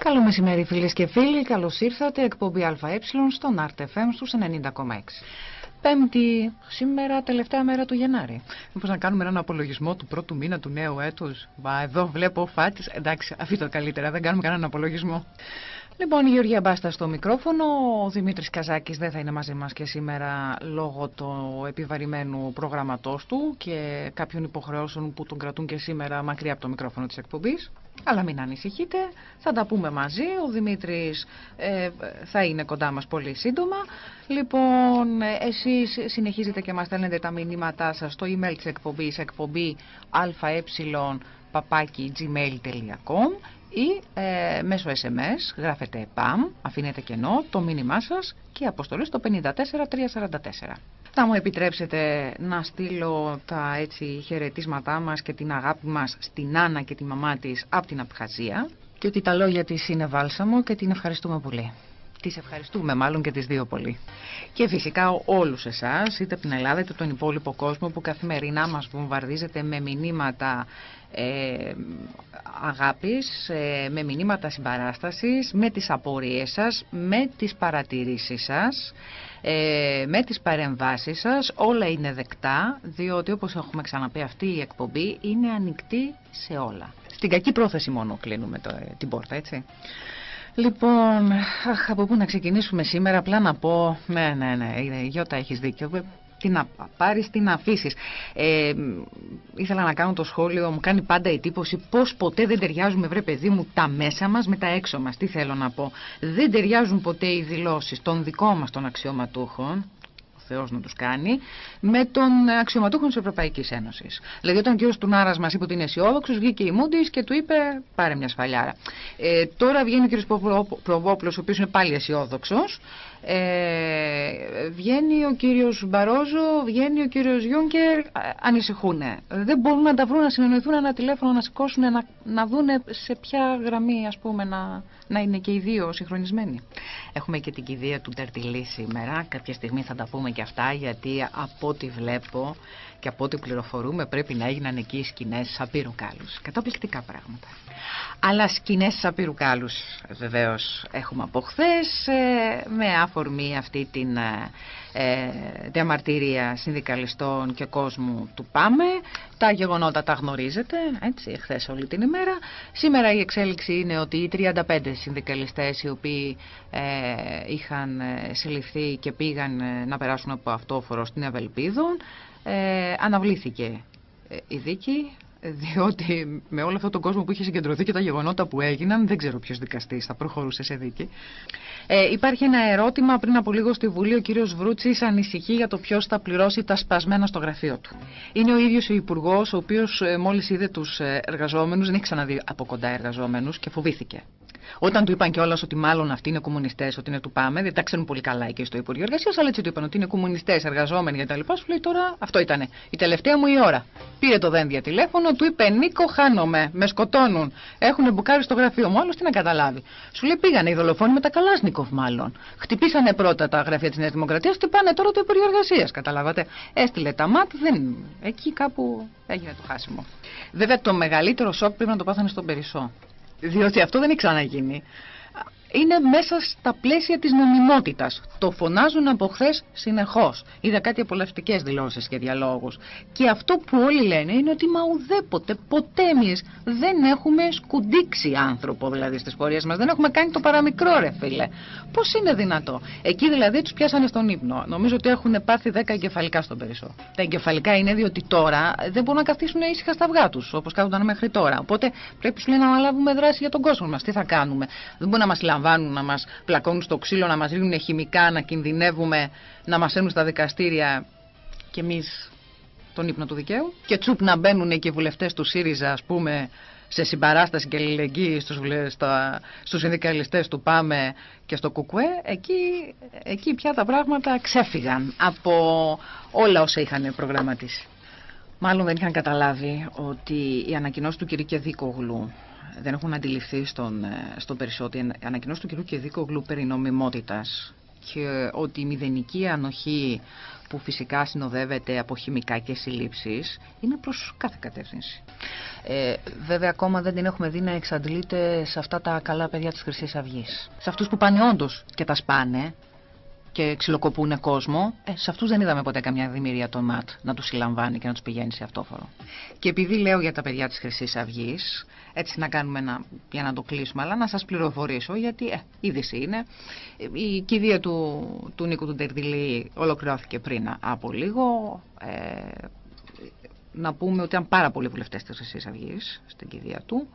Καλό μεσημέρι φίλες και φίλοι, καλώς ήρθατε, εκπομπή ΑΕ στον RTFM στους 90,6. Πέμπτη, σήμερα τελευταία μέρα του Γενάρη. Μήπως να κάνουμε έναν απολογισμό του πρώτου μήνα του νέου έτους; Μα εδώ βλέπω φάτης, εντάξει αφήνω καλύτερα, δεν κάνουμε κανέναν απολογισμό. Λοιπόν, η Γεωργία Μπάστα στο μικρόφωνο. Ο Δημήτρης Καζάκης δεν θα είναι μαζί μας και σήμερα λόγω του επιβαρημένου προγραμματός του και κάποιων υποχρεώσεων που τον κρατούν και σήμερα μακριά από το μικρόφωνο της εκπομπής. Αλλά μην ανησυχείτε, θα τα πούμε μαζί. Ο Δημήτρης ε, θα είναι κοντά μας πολύ σύντομα. Λοιπόν, εσείς συνεχίζετε και μας στέλνετε τα μηνύματά σας στο email της εκπομπής, εκπομπή αε παπάκι gmail.com ή ε, μέσω SMS γράφετε PAM, αφήνετε κενό, το μήνυμά σας και αποστολή στο 54344. Θα μου επιτρέψετε να στείλω τα έτσι χαιρετίσματά μας και την αγάπη μας στην Άννα και τη μαμά της από την Απχαζία και ότι τα λόγια της είναι βάλσαμο και την ευχαριστούμε πολύ. Τις ευχαριστούμε μάλλον και τις δύο πολύ. Και φυσικά όλους εσάς, είτε από την Ελλάδα είτε τον υπόλοιπο κόσμο που καθημερινά μας βομβαρδίζετε με μηνύματα ε, αγάπης, ε, με μηνύματα συμπαράστασης, με τις απορίες σας, με τις παρατηρήσεις σας, ε, με τις παρεμβάσεις σας. Όλα είναι δεκτά, διότι όπως έχουμε ξαναπεί αυτή η εκπομπή είναι ανοιχτή σε όλα. Στην κακή πρόθεση μόνο κλείνουμε το, την πόρτα, έτσι. Λοιπόν, αχ, από πού να ξεκινήσουμε σήμερα, απλά να πω, ναι, ναι, ναι, Γιώτα έχεις δίκιο, τι να πάρεις, τι να αφήσεις. Ε, ήθελα να κάνω το σχόλιο, μου κάνει πάντα εντύπωση πώς ποτέ δεν ταιριάζουμε, βρε παιδί μου, τα μέσα μας με τα έξω μας. Τι θέλω να πω. Δεν ταιριάζουν ποτέ οι δηλώσεις των δικών μας των αξιωματούχων, Θεός να τους κάνει, με τον αξιωματούχο της Ευρωπαϊκής Ένωσης. Δηλαδή, όταν ο κ. Τουνάρας μας είπε ότι είναι αισιόδοξος, βγήκε η Μούντις και του είπε: Πάρε μια σφαλιάρα. Ε, τώρα βγαίνει ο κ. Προβόπουλο, ο οποίος είναι πάλι αισιόδοξος, ε, βγαίνει ο κύριος Μπαρόζο, βγαίνει ο κύριος Γιούγκερ, ανησυχούν. Δεν μπορούν να τα βρουν, να συνεννοηθούν ένα τηλέφωνο, να σηκώσουν, να, να δούνε σε ποια γραμμή ας πούμε να, να είναι και οι δύο συγχρονισμένοι. Έχουμε και την κηδεία του Τερτιλή σήμερα, κάποια στιγμή θα τα πούμε και αυτά γιατί από ό,τι βλέπω και από ό,τι πληροφορούμε πρέπει να έγιναν εκεί σκηνές σαπύρου κάλους. Καταπληκτικά πράγματα. Αλλά σκηνές σαπύρου κάλους βεβαίως έχουμε από χθες ε, με αφορμή αυτή την ε, ε, διαμαρτυρία συνδικαλιστών και κόσμου του ΠΑΜΕ. Τα γεγονότα τα γνωρίζετε, έτσι, χθες όλη την ημέρα. Σήμερα η εξέλιξη είναι ότι οι 35 συνδικαλιστές οι οποίοι ε, είχαν συλληφθεί και πήγαν να περάσουν από αυτόφορο στην Ευελπίδων ε, αναβλήθηκε ε, η δίκη διότι με όλο αυτόν τον κόσμο που είχε συγκεντρωθεί και τα γεγονότα που έγιναν, δεν ξέρω ποιος δικαστής θα προχωρούσε σε δίκη. Ε, υπάρχει ένα ερώτημα πριν από λίγο στη Βουλή. Ο κύριος Βρούτσης ανησυχεί για το ποιος θα πληρώσει τα σπασμένα στο γραφείο του. Είναι ο ίδιος ο Υπουργός, ο οποίος ε, μόλις είδε τους ε, εργαζόμενους, δεν έχει ξαναδεί από κοντά εργαζόμενους και φοβήθηκε. Όταν του είπαν κιόλας ότι μάλλον αυτοί είναι κομμουνιστές, ότι είναι του Πάμε, δεν τα ξέρουν πολύ καλά εκεί στο Υπουργείο Εργασίας, αλλά έτσι του είπαν ότι είναι κομμουνιστές, εργαζόμενοι κτλ. Σου λέει τώρα αυτό ήταν η τελευταία μου η ώρα. Πήρε το δένδια τηλέφωνο, του είπε Νίκο, χάνομαι, με σκοτώνουν. Έχουν μπουκάρει στο γραφείο μου, άλλος τι να καταλάβει. Σου λέει πήγανε οι δολοφόνοι με τα Καλάσνικοφ μάλλον. Χτυπήσανε πρώτα τα γραφεία της Νέας Δημοκρατίας, χτυπάνε τώρα το Υπουργείο Εργασίας. Καταλάβατε. Έστειλε τα ΜΑΤ, δεν. Εκεί κάπου έγινε το χάσιμο. Βέβαια το μεγαλύτερο σοκ πρέπει να το πάθανε στον Περισσό. Διότι αυτό δεν έχει ξαναγίνει είναι μέσα στα πλαίσια της νομιμότητας. Το φωνάζουν από χθες συνεχώς. Είδα κάτι απολαυστικές δηλώσεις και διαλόγους. Και αυτό που όλοι λένε είναι ότι μα ουδέποτε, ποτέ εμείς δεν έχουμε σκουντίξει άνθρωπο δηλαδή στις πορείες μας. Δεν έχουμε κάνει το παραμικρό ρε φίλε. Πώς είναι δυνατό. Εκεί δηλαδή τους πιάσανε στον ύπνο. Νομίζω ότι έχουν πάθει 10 εγκεφαλικά στον περισσό. Τα εγκεφαλικά είναι διότι τώρα δεν μπορούν να καθίσουν ήσυχα στα αυγά τους όπως κάθονταν μέχρι τώρα. Οπότε πρέπει σου να αναλάβουμε δράση για τον κόσμο μας. Τι θα κάνουμε; Δεν μπορεί να μας λαμβάνουν, να μας πλακώνουν στο ξύλο, να μας ρίχνουν χημικά, να κινδυνεύουμε, να μας έρνουν στα δικαστήρια και εμείς τον ύπνο του δικαίου. Και τσουπ να μπαίνουν και οι βουλευτές του ΣΥΡΙΖΑ, ας πούμε, σε συμπαράσταση και αλληλεγγύη στους, στα, στους συνδικαλιστές του ΠΑΜΕ και στο ΚΟΚΟΕ, εκεί, εκεί πια τα πράγματα ξέφυγαν από όλα όσα είχαν προγραμματίσει. Μάλλον δεν είχαν καταλάβει ότι η ανακοινώση του κ. Κεδίκογλου δεν έχουν αντιληφθεί στον, ε, στον περισσότερο ανακοινώσει του κ. Κεδίκογλου περί νομιμότητας και ότι η μηδενική ανοχή που φυσικά συνοδεύεται από χημικά και συλλήψεις είναι προς κάθε κατεύθυνση. Ε, βέβαια ακόμα δεν την έχουμε δει να εξαντλείται σε αυτά τα καλά παιδιά της Χρυσής Αυγής. Σε αυτούς που πάνε όντως και τα σπάνε και ξυλοκοπούν κόσμο, ε, σε αυτούς δεν είδαμε ποτέ καμιά δημιουργία των ΜΑΤ να τους συλλαμβάνει και να τους πηγαίνει σε αυτόφορο. Και επειδή λέω για τα παιδιά της Χρυσής Αυγής, έτσι να κάνουμε ένα, για να το κλείσουμε, αλλά να σας πληροφορήσω γιατί ε, είδηση είναι. Η κηδεία του, του Νίκου του Τερδιλή ολοκληρώθηκε πριν από λίγο. Ε, να πούμε ότι ήταν πάρα πολλοί βουλευτές της Χρυσής Αυγής στην κηδεία του.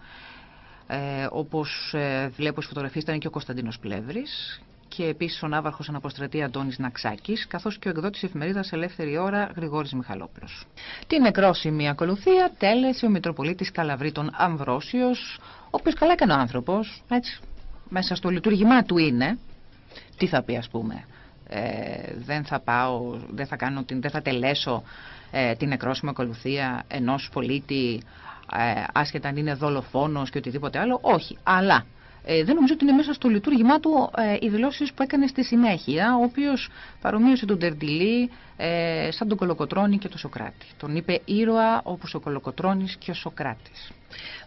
Ε, όπως ε, βλέπω στις φωτογραφίες ήταν και ο Κωνσταντίνος Πλεύρης και επίσης ο Ναύαρχος Αναποστρατή Αντώνης Ναξάκης, καθώς και ο εκδότης εφημερίδας Ελεύθερη Ώρα Γρηγόρης Μιχαλόπουλος. Την νεκρόσιμη ακολουθία τέλεσε ο Μητροπολίτης Καλαβρίτων Αμβρόσιος, ο οποίος καλά έκανε ο άνθρωπος, έτσι, μέσα στο λειτουργήμά του είναι. Τι θα πει, ας πούμε. Ε, δεν θα πάω, δεν θα, κάνω, δεν θα τελέσω ε, την νεκρόσιμη ακολουθία ενός πολίτη ε, άσχετα αν είναι δολοφόνος και οτιδήποτε άλλο. Όχι. Αλλά ε, δεν νομίζω ότι είναι μέσα στο λειτουργήμά του ε, οι δηλώσεις που έκανε στη συνέχεια, ο οποίος παρομοίωσε τον Τερντιλή ε, σαν τον Κολοκοτρόνη και τον Σοκράτη. Τον είπε ήρωα όπως ο Κολοκοτρόνη και ο Σοκράτης.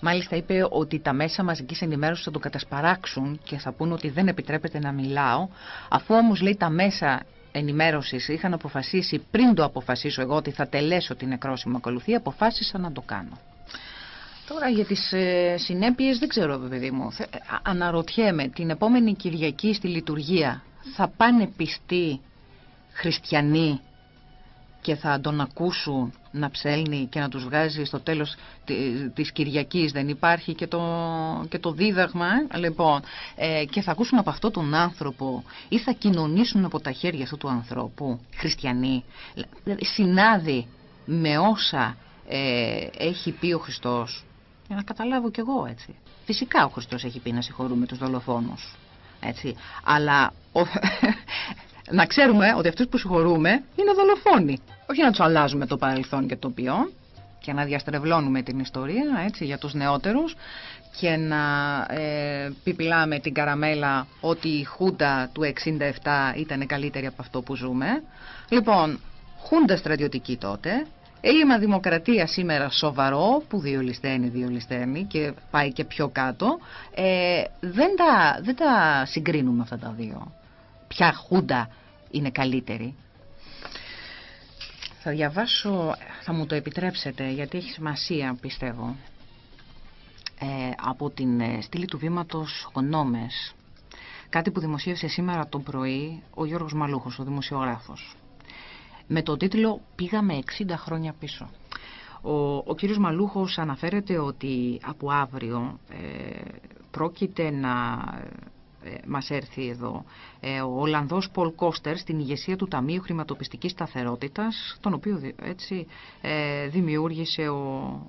Μάλιστα είπε ότι τα μέσα μαζικής ενημέρωσης θα τον κατασπαράξουν και θα πούνε ότι δεν επιτρέπεται να μιλάω, αφού όμως λέει τα μέσα ενημέρωσης είχαν αποφασίσει πριν το αποφασίσω εγώ ότι θα τελέσω την νεκρόσιμη ακολουθία, αποφάσισα να το κάνω. Τώρα για τις ε, συνέπειες δεν ξέρω παιδί μου. Ε, αναρωτιέμαι την επόμενη Κυριακή στη λειτουργία θα πάνε πιστοί χριστιανοί και θα τον ακούσουν να ψέλνει και να τους βγάζει στο τέλος της Κυριακής. Δεν υπάρχει και το, και το δίδαγμα ε; λοιπόν. Ε, και θα ακούσουν από αυτόν τον άνθρωπο ή θα κοινωνήσουν από τα χέρια αυτού του ανθρώπου χριστιανοί. Δηλαδή συνάδει με όσα ε, έχει πει ο Χριστός για να καταλάβω κι εγώ έτσι. Φυσικά ο Χριστός έχει πει να συγχωρούμε τους δολοφόνους. Έτσι. Αλλά να ξέρουμε ότι αυτούς που συγχωρούμε είναι δολοφόνοι. Όχι να τους αλλάζουμε το παρελθόν και το ποιόν και να διαστρεβλώνουμε την ιστορία έτσι, για τους νεότερους και να ε, πιπιλάμε την καραμέλα ότι η Χούντα του 67 ήταν καλύτερη από αυτό που ζούμε. Λοιπόν, Χούντα στρατιωτική τότε, Έλλειμμα δημοκρατίας σήμερα σοβαρό, που διολυσταίνει, διολυσταίνει και πάει και πιο κάτω, ε, δεν, τα, δεν τα συγκρίνουμε αυτά τα δύο. Ποια χούντα είναι καλύτερη. Θα διαβάσω, θα μου το επιτρέψετε, γιατί έχει σημασία πιστεύω, ε, από την ε, στήλη του βήματος Γνώμες. Κάτι που δημοσίευσε σήμερα το πρωί ο Γιώργος Μαλούχος, ο δημοσιογράφος με το τίτλο «Πήγαμε 60 χρόνια πίσω». Ο, ο κύριος Μαλούχος αναφέρεται ότι από αύριο ε, πρόκειται να ε, μας έρθει εδώ ε, ο Ολλανδός Πολ Κώστερ στην ηγεσία του Ταμείου Χρηματοπιστικής Σταθερότητας τον οποίο έτσι ε, δημιούργησε ο,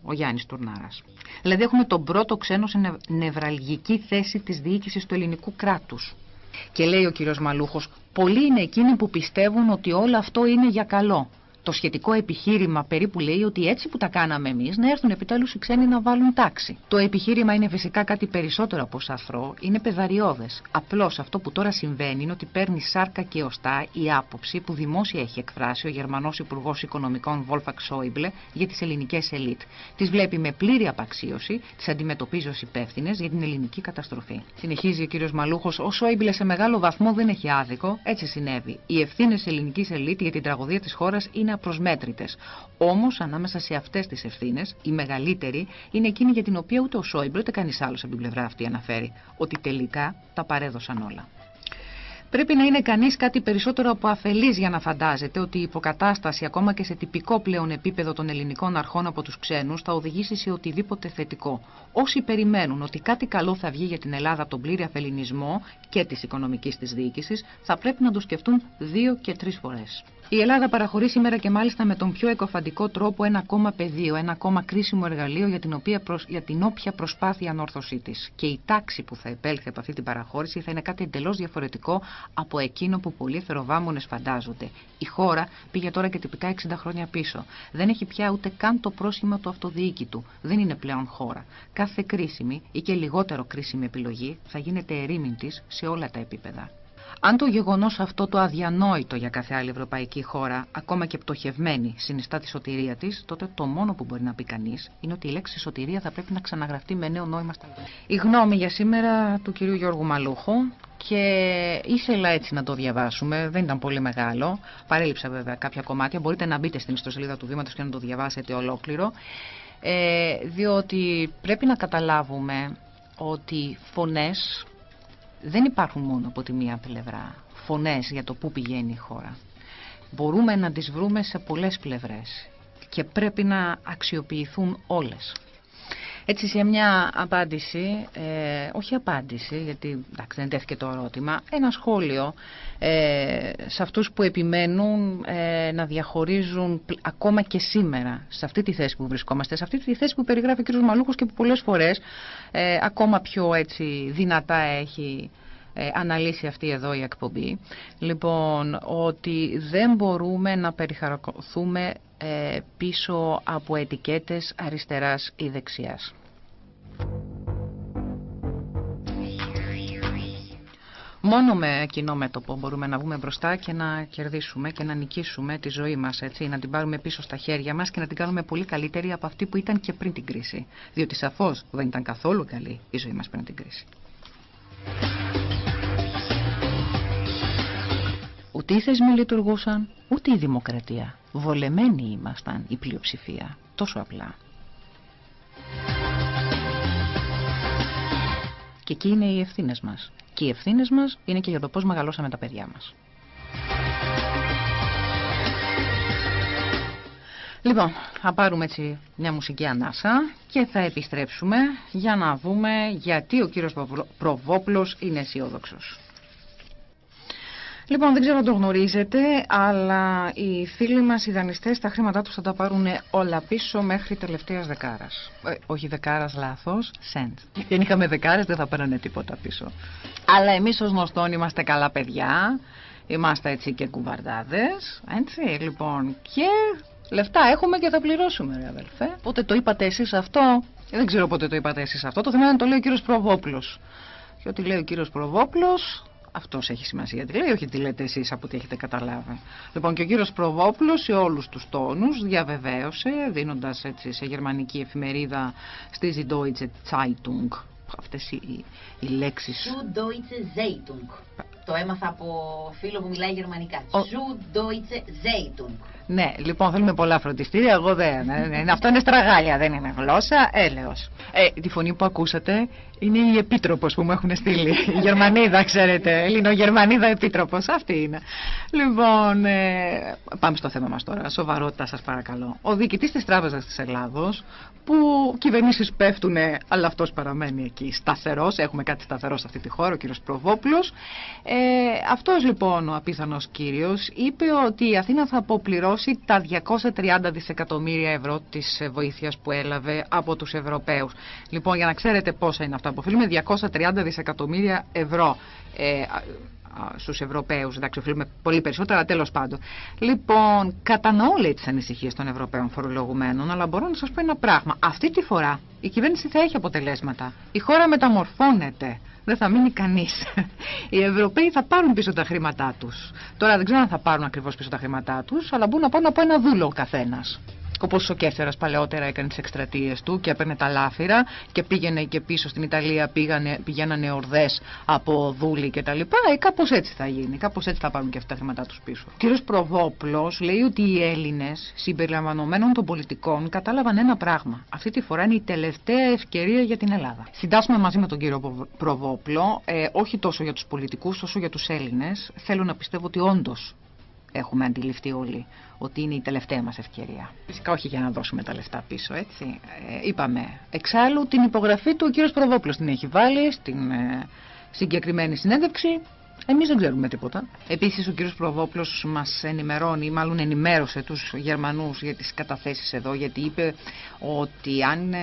ο Γιάννης Τουρνάρας. Δηλαδή έχουμε τον πρώτο ξένο σε νευραλγική θέση της διοίκησης του ελληνικού κράτους. Και λέει ο κύριος Μαλούχος, πολλοί είναι εκείνοι που πιστεύουν ότι όλο αυτό είναι για καλό το σχετικό επιχείρημα περίπου λέει ότι έτσι που τα κάναμε εμείς, να έρθουν επιτέλους οι ξένοι να βάλουν τάξη. Το επιχείρημα είναι φυσικά κάτι περισσότερο από σαθρό, είναι πεδαριώδες. Απλώς αυτό που τώρα συμβαίνει είναι ότι παίρνει σάρκα και οστά η άποψη που δημόσια έχει εκφράσει ο Γερμανός Υπουργός Οικονομικών Βόλφαξ Σόιμπλε για τις ελληνικές ελίτ. Τις βλέπει με πλήρη απαξίωση, τις αντιμετωπίζει ως υπεύθυνες για την ελληνική καταστροφή. Συνεχίζει ο κ. Μαλούχος, ο Σόιμπλε σε μεγάλο βαθμό δεν έχει άδικο, έτσι συνέβη. Οι ευθύνες ελληνικής ελίτ για την τραγωδία της χώρας είναι απροσμέτρητες. Όμως ανάμεσα σε αυτές τις ευθύνες, η μεγαλύτερη είναι εκείνη για την οποία ούτε ο Σόιμπλ ούτε κανείς άλλος από την πλευρά αυτή αναφέρει, ότι τελικά τα παρέδωσαν όλα. Πρέπει να είναι κανείς κάτι περισσότερο από αφελής για να φαντάζεται ότι η υποκατάσταση, ακόμα και σε τυπικό πλέον επίπεδο των ελληνικών αρχών από τους ξένους, θα οδηγήσει σε οτιδήποτε θετικό. Όσοι περιμένουν ότι κάτι καλό θα βγει για την Ελλάδα από τον πλήρη αφελινισμό και της οικονομικής της διοίκησης, θα πρέπει να το σκεφτούν δύο και τρεις φορές. Η Ελλάδα παραχωρεί σήμερα και μάλιστα με τον πιο εκοφαντικό τρόπο ένα ακόμα πεδίο, ένα ακόμα κρίσιμο εργαλείο για την, οποία για την όποια προσπάθεια ανόρθωσή της. Και η τάξη που θα επέλθει από αυτή την παραχώρηση θα είναι κάτι εντελώς διαφορετικό από εκείνο που πολλοί εθεροβάμονε φαντάζονται. Η χώρα πήγε τώρα και τυπικά 60 χρόνια πίσω. Δεν έχει πια ούτε καν το πρόσχημα του αυτοδιοίκητου. Δεν είναι πλέον χώρα. Κάθε κρίσιμη ή και λιγότερο κρίσιμη επιλογή θα γίνεται ερήμην της σε όλα τα επίπεδα. Αν το γεγονός αυτό το αδιανόητο για κάθε άλλη ευρωπαϊκή χώρα, ακόμα και πτωχευμένη, συνιστά τη σωτηρία της, τότε το μόνο που μπορεί να πει κανείς είναι ότι η λέξη σωτηρία θα πρέπει να ξαναγραφτεί με νέο νόημα στα Η γνώμη για σήμερα του κυρίου Γιώργου Μαλούχο και ήθελα έτσι να το διαβάσουμε, δεν ήταν πολύ μεγάλο. Παρέλειψα βέβαια κάποια κομμάτια. Μπορείτε να μπείτε στην ιστοσελίδα του Βήματος και να το διαβάσετε ολόκληρο. Ε, διότι πρέπει να καταλάβουμε ότι φωνές δεν υπάρχουν μόνο από τη μία πλευρά. Φωνές για το πού πηγαίνει η χώρα. Μπορούμε να τις βρούμε σε πολλές πλευρές και πρέπει να αξιοποιηθούν όλες. Έτσι σε μια απάντηση, ε, όχι απάντηση γιατί εντάξει, δεν τέθηκε το ερώτημα, ένα σχόλιο ε, σε αυτούς που επιμένουν ε, να διαχωρίζουν ακόμα και σήμερα σε αυτή τη θέση που βρισκόμαστε, σε αυτή τη θέση που περιγράφει ο κ. Μαλούχος και που πολλές φορές ε, ακόμα πιο έτσι δυνατά έχει αναλύσει αυτή εδώ η εκπομπή. Λοιπόν, ότι δεν μπορούμε να περιχαρακωθούμε πίσω από ετικέτες αριστεράς ή δεξιάς. Μόνο με κοινό μέτωπο μπορούμε να βγούμε μπροστά και να κερδίσουμε και να νικήσουμε τη ζωή μας, έτσι, να την πάρουμε πίσω στα χέρια μας και να την κάνουμε πολύ καλύτερη από αυτή που ήταν και πριν την κρίση. Διότι σαφώς δεν ήταν καθόλου καλή η ζωή μας πριν την κρίση. Ούτε οι θεσμοί λειτουργούσαν, ούτε η δημοκρατία. Βολεμένοι ήμασταν η πλειοψηφία. Τόσο απλά. Και εκεί είναι οι ευθύνες μας. Και οι ευθύνες μας είναι και για το πώς μεγαλώσαμε τα παιδιά μας. Λοιπόν, θα πάρουμε έτσι μια μουσική ανάσα και θα επιστρέψουμε για να δούμε γιατί ο κύριος Προβόπλος είναι αισιόδοξος. Λοιπόν, δεν ξέρω αν το γνωρίζετε, αλλά οι φίλοι μας οι δανειστές τα χρήματά τους θα τα πάρουν όλα πίσω μέχρι τελευταίας δεκάρας. Ε, όχι δεκάρας, λάθος, σεντ. Δεν είχαμε δεκάρες, δεν θα παίρνανε τίποτα πίσω. Αλλά εμείς ως γνωστόν είμαστε καλά παιδιά. Είμαστε έτσι και κουβαρδάδες. Έτσι, λοιπόν. Και λεφτά έχουμε και θα πληρώσουμε, ρε αδελφέ. Πότε το είπατε εσείς αυτό; Δεν ξέρω πότε το είπατε εσείς αυτό. Το θέμα είναι να το λέει ο κύριος Προβόπουλος. Και ό,τι λέει ο κύριος Προβόπουλος, αυτός έχει σημασία τι λέει, όχι τι λέτε εσείς από ό,τι έχετε καταλάβει. Λοιπόν, και ο κύριος Προβόπουλος σε όλους τους τόνους διαβεβαίωσε, δίνοντας έτσι σε γερμανική εφημερίδα στη Deutsche Zeitung αυτές οι, οι λέξεις. Zu Deutsche Zeitung. Το έμαθα από φίλο που μιλάει γερμανικά. Ο... Zu Deutsche Zeitung. Ναι, λοιπόν θέλουμε πολλά φροντιστήρια. Εγώ δεν. Ε, ε, αυτό είναι στραγάλια, δεν είναι γλώσσα. Έλεος. Ε, τη φωνή που ακούσατε είναι η επίτροπος που μου έχουν στείλει. Η Γερμανίδα, ξέρετε. Ελληνογερμανίδα επίτροπος. Αυτή είναι. Λοιπόν, ε, πάμε στο θέμα μας τώρα. Σοβαρότητα, σας παρακαλώ. Ο διοικητής της Τράπεζας της Ελλάδος, που κυβερνήσεις πέφτουν, αλλά αυτός παραμένει εκεί σταθερός. Έχουμε κάτι σταθερό σε αυτή τη χώρα, ο κύριος Προβόπουλος. Ε, αυτός λοιπόν ο απίθανος κύριος είπε ότι η Αθήνα θα αποπληρώσει τα 230 δισεκατομμύρια ευρώ της βοήθειας που έλαβε από τους Ευρωπαίους. Λοιπόν, για να ξέρετε πόσα είναι αυτά, αποφύλουμε 230 δισεκατομμύρια ευρώ. Ε, στους Ευρωπαίους, εντάξει οφείλουμε πολύ περισσότερα, τέλος πάντων. Λοιπόν, κατανοώ λέει τις ανησυχίες των Ευρωπαίων φορολογουμένων, αλλά μπορώ να σας πω ένα πράγμα. Αυτή τη φορά η κυβέρνηση θα έχει αποτελέσματα. Η χώρα μεταμορφώνεται. Δεν θα μείνει κανείς. Οι Ευρωπαίοι θα πάρουν πίσω τα χρήματά τους. Τώρα δεν ξέρω αν θα πάρουν ακριβώς πίσω τα χρήματά τους, αλλά μπορούν να πάρουν από ένα δούλο ο καθένας. Όπω ο Κέσσερα παλαιότερα έκανε τις εκστρατείες του και έπαιρνε τα λάφυρα και πήγαινε και πίσω στην Ιταλία, πήγανε, πηγαίνανε ορδές από δούλοι κτλ. Ε, κάπως έτσι θα γίνει. Κάπως έτσι θα πάρουν και αυτά τα χρήματά τους πίσω. Ο κ. Προβόπλος λέει ότι οι Έλληνες, συμπεριλαμβανομένων των πολιτικών, κατάλαβαν ένα πράγμα. Αυτή τη φορά είναι η τελευταία ευκαιρία για την Ελλάδα. Συντάσσουμε μαζί με τον κύριο Προβόπλο, ε, όχι τόσο για τους πολιτικούς, όσο για τους Έλληνες. Θέλω να πιστεύω ότι όντως έχουμε αντιληφθεί όλοι ότι είναι η τελευταία μας ευκαιρία. Φυσικά όχι για να δώσουμε τα λεφτά πίσω, έτσι. Ε, είπαμε, εξάλλου την υπογραφή του ο κύριος Προβόπουλος την έχει βάλει στην ε, συγκεκριμένη συνέντευξη Εμείς δεν ξέρουμε τίποτα. Επίσης, ο κ. Προβόπλο μας ενημερώνει, μάλλον ενημέρωσε τους Γερμανούς για τις καταθέσεις εδώ, γιατί είπε ότι αν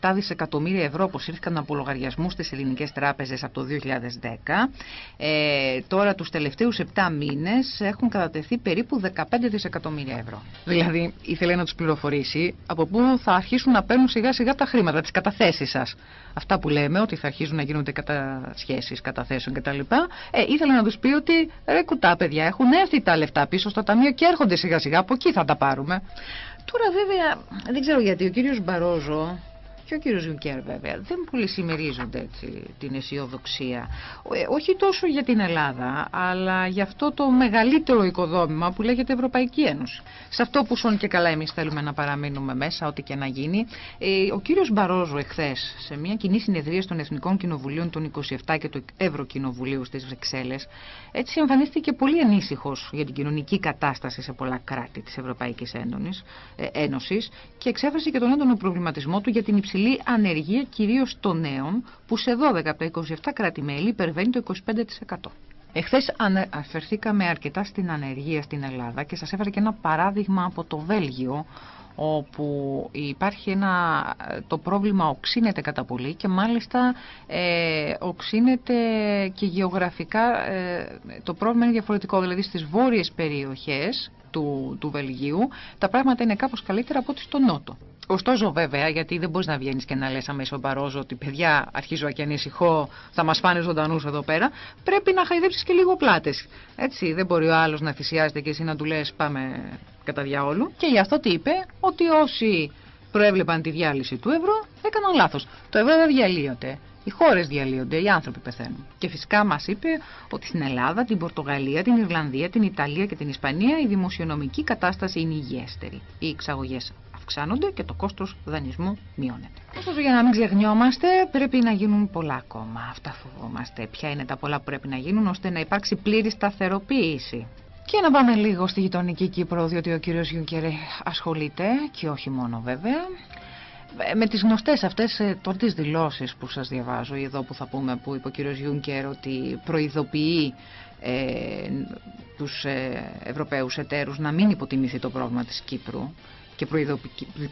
87 δισεκατομμύρια ευρώ αποσύρθηκαν από λογαριασμούς στις ελληνικές τράπεζες από το 2010, ε, τώρα τους τελευταίους 7 μήνες έχουν κατατεθεί περίπου 15 δισεκατομμύρια ευρώ. Δηλαδή, ήθελε να τους πληροφορήσει από πού θα αρχίσουν να παίρνουν σιγά σιγά τα χρήματα, τις καταθέσεις σας. Αυτά που λέμε, ότι θα αρχίζουν να γίνονται κατασχέσεις, καταθέσεων κτλ αυτά, ε, ήθελε να τους πει ότι ρε κουτά, παιδιά, έχουν έρθει τα λεφτά πίσω στο ταμείο και έρχονται σιγά σιγά, από εκεί θα τα πάρουμε. Τώρα βέβαια, δεν ξέρω γιατί, ο κύριος Μπαρόζο και ο κύριος Γιουνκέρ βέβαια δεν πολύ συμμερίζονται έτσι, την αισιοδοξία. Ε, όχι τόσο για την Ελλάδα, αλλά για αυτό το μεγαλύτερο οικοδόμημα που λέγεται Ευρωπαϊκή Ένωση. Σε αυτό που σον και καλά εμείς θέλουμε να παραμείνουμε μέσα, ό,τι και να γίνει. Ε, ο κύριος Μπαρόζο εχθές, σε μια κοινή συνεδρία των Εθνικών Κοινοβουλίων των 27 και του Ευρωκοινοβουλίου στις Βρυξέλλες, έτσι εμφανίστηκε πολύ ανήσυχος για την κοινωνική κατάσταση σε πολλά κράτη της Ευρωπαϊκής ε, Ένωσης και εξέφρασε και τον έντονο προβληματισμό του για την υψηλή υψηλή ανεργία κυρίως των νέων που σε 12 από τα 27 κράτη-μέλη υπερβαίνει το 25%. Εχθές αναφερθήκαμε αρκετά στην ανεργία στην Ελλάδα και σας έφερα και ένα παράδειγμα από το Βέλγιο όπου υπάρχει ένα, το πρόβλημα οξύνεται κατά πολύ και μάλιστα ε, οξύνεται και γεωγραφικά ε, το πρόβλημα είναι διαφορετικό, δηλαδή στις βόρειες περιοχές του, του Βελγίου τα πράγματα είναι κάπως καλύτερα από ό,τι στο Νότο. Ωστόσο, βέβαια, γιατί δεν μπορείς να βγαίνεις και να λες αμέσως Μπαρόζο ότι παιδιά, αρχίζω και ανησυχώ, θα μας φάνε ζωντανούς εδώ πέρα. Πρέπει να χαϊδέψεις και λίγο πλάτες. Έτσι, δεν μπορεί ο άλλος να θυσιάζεται και εσύ να του λες πάμε κατά διάολου. Και γι' αυτό τι είπε, ότι όσοι προέβλεπαν τη διάλυση του ευρώ έκαναν λάθος. Το ευρώ δεν διαλύεται. Οι χώρες διαλύονται, οι άνθρωποι πεθαίνουν. Και φυσικά μας είπε ότι στην Ελλάδα, την Πορτογαλία, την Ιρλανδία, την Ιταλία και την Ισπανία η δημοσιονομική κατάσταση είναι υγιέστερη. Οι εξαγωγές αυξάνονται και το κόστος δανεισμού μειώνεται. Ωστόσο για να μην ξεχνιόμαστε πρέπει να γίνουν πολλά ακόμα. Αυτά φοβόμαστε. Ποια είναι τα πολλά που πρέπει να γίνουν ώστε να υπάρξει πλήρη σταθεροποίηση. Και να πάμε λίγο στη γειτονική Κύπρο, διότι ο κύριος Γιούνκερ ασχολείται και όχι μόνο βέβαια. Με τις γνωστές αυτές ε, τώρα τις δηλώσεις που σας διαβάζω εδώ που θα πούμε που είπε ο κύριος Γιούνκερ ότι προειδοποιεί ε, τους ε, Ευρωπαίους εταίρους να μην υποτιμηθεί το πρόβλημα της Κύπρου και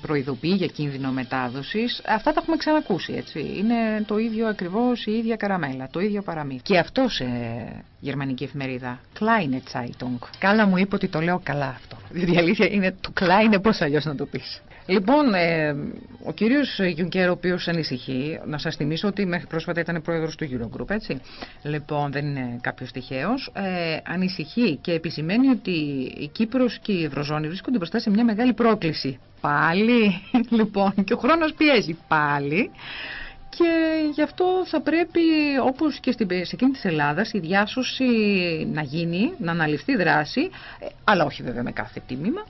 προειδοποιεί για κίνδυνο μετάδοσης, αυτά τα έχουμε ξανακούσει, έτσι. Είναι το ίδιο ακριβώς η ίδια καραμέλα, το ίδιο παραμύθι. Και αυτός σε γερμανική εφημερίδα, Kleine Zeitung. Καλά μου είπε ότι το λέω καλά αυτό. Διότι η αλήθεια είναι το Kleine πώς αλλιώς να το πεις. Λοιπόν, ε, ο κύριος Γιουνκέρ, ο οποίος ανησυχεί, να σας θυμίσω ότι μέχρι πρόσφατα ήταν πρόεδρος του Eurogroup, έτσι. Λοιπόν, δεν είναι κάποιος τυχαίος. Ε, ανησυχεί και επισημαίνει ότι η Κύπρος και η Ευρωζώνη βρίσκονται μπροστά σε μια μεγάλη πρόκληση. Πάλι, λοιπόν, και ο χρόνος πιέζει πάλι. Και γι' αυτό θα πρέπει, όπως και στην, σε εκείνη της Ελλάδας, η διάσωση να γίνει, να αναλυφθεί δράση, ε, αλλά όχι βέβαια με κάθε τίμημα,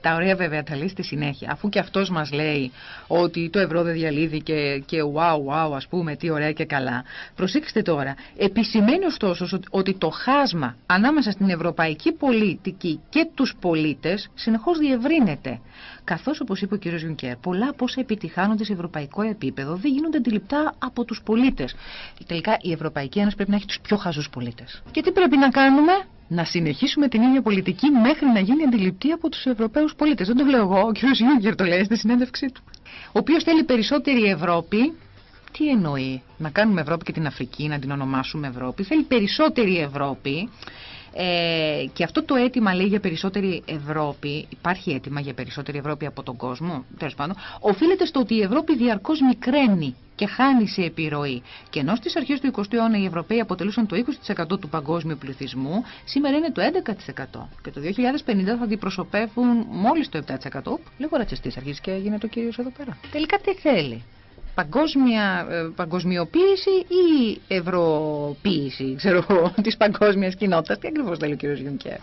τα ωραία βέβαια τα λέει στη συνέχεια. Αφού και αυτός μας λέει ότι το ευρώ δεν διαλύθηκε και wow, wow, ας πούμε, τι ωραία και καλά. Προσέξτε τώρα, επισημαίνει ωστόσο ότι το χάσμα ανάμεσα στην ευρωπαϊκή πολιτική και τους πολίτες συνεχώς διευρύνεται. Καθώς, όπως είπε ο κ. Γιουνκέρ, πολλά από όσα επιτυχάνονται σε ευρωπαϊκό επίπεδο δεν γίνονται αντιληπτά από τους πολίτες. Τελικά η Ευρωπαϊκή Ένωση πρέπει να έχει τους πιο χαζούς πολίτες. Και τι πρέπει να κάνουμε; Να συνεχίσουμε την ίδια πολιτική μέχρι να γίνει αντιληπτή από τους Ευρωπαίους πολίτες. Δεν το λέω εγώ, ο κ. Γιούγκερ το λέει στη συνέντευξή του. Ο οποίος θέλει περισσότερη Ευρώπη. Τι εννοεί, να κάνουμε Ευρώπη και την Αφρική, να την ονομάσουμε Ευρώπη. Θέλει περισσότερη Ευρώπη ε, και αυτό το αίτημα λέει για περισσότερη Ευρώπη, υπάρχει αίτημα για περισσότερη Ευρώπη από τον κόσμο, τέλος πάντων, οφείλεται στο ότι η Ευρώπη διαρκώς μικραίνει και χάνει σε επιρροή. Και ενώ στις αρχές του 20ου αιώνα οι Ευρωπαίοι αποτελούσαν το 20% του παγκόσμιου πληθυσμού, σήμερα είναι το 11%. Και το 2050 θα αντιπροσωπεύουν μόλις το 7%. Λίγο ρατσιστής αρχίζει και γίνεται ο κύριος εδώ πέρα. Τελικά τι θέλει; Παγκόσμια, ε, παγκοσμιοποίηση ή ευρωποίηση, ξέρω εγώ, της παγκόσμιας κοινότητας. Τι ακριβώς λέει ο κ. Γιουνκέρ.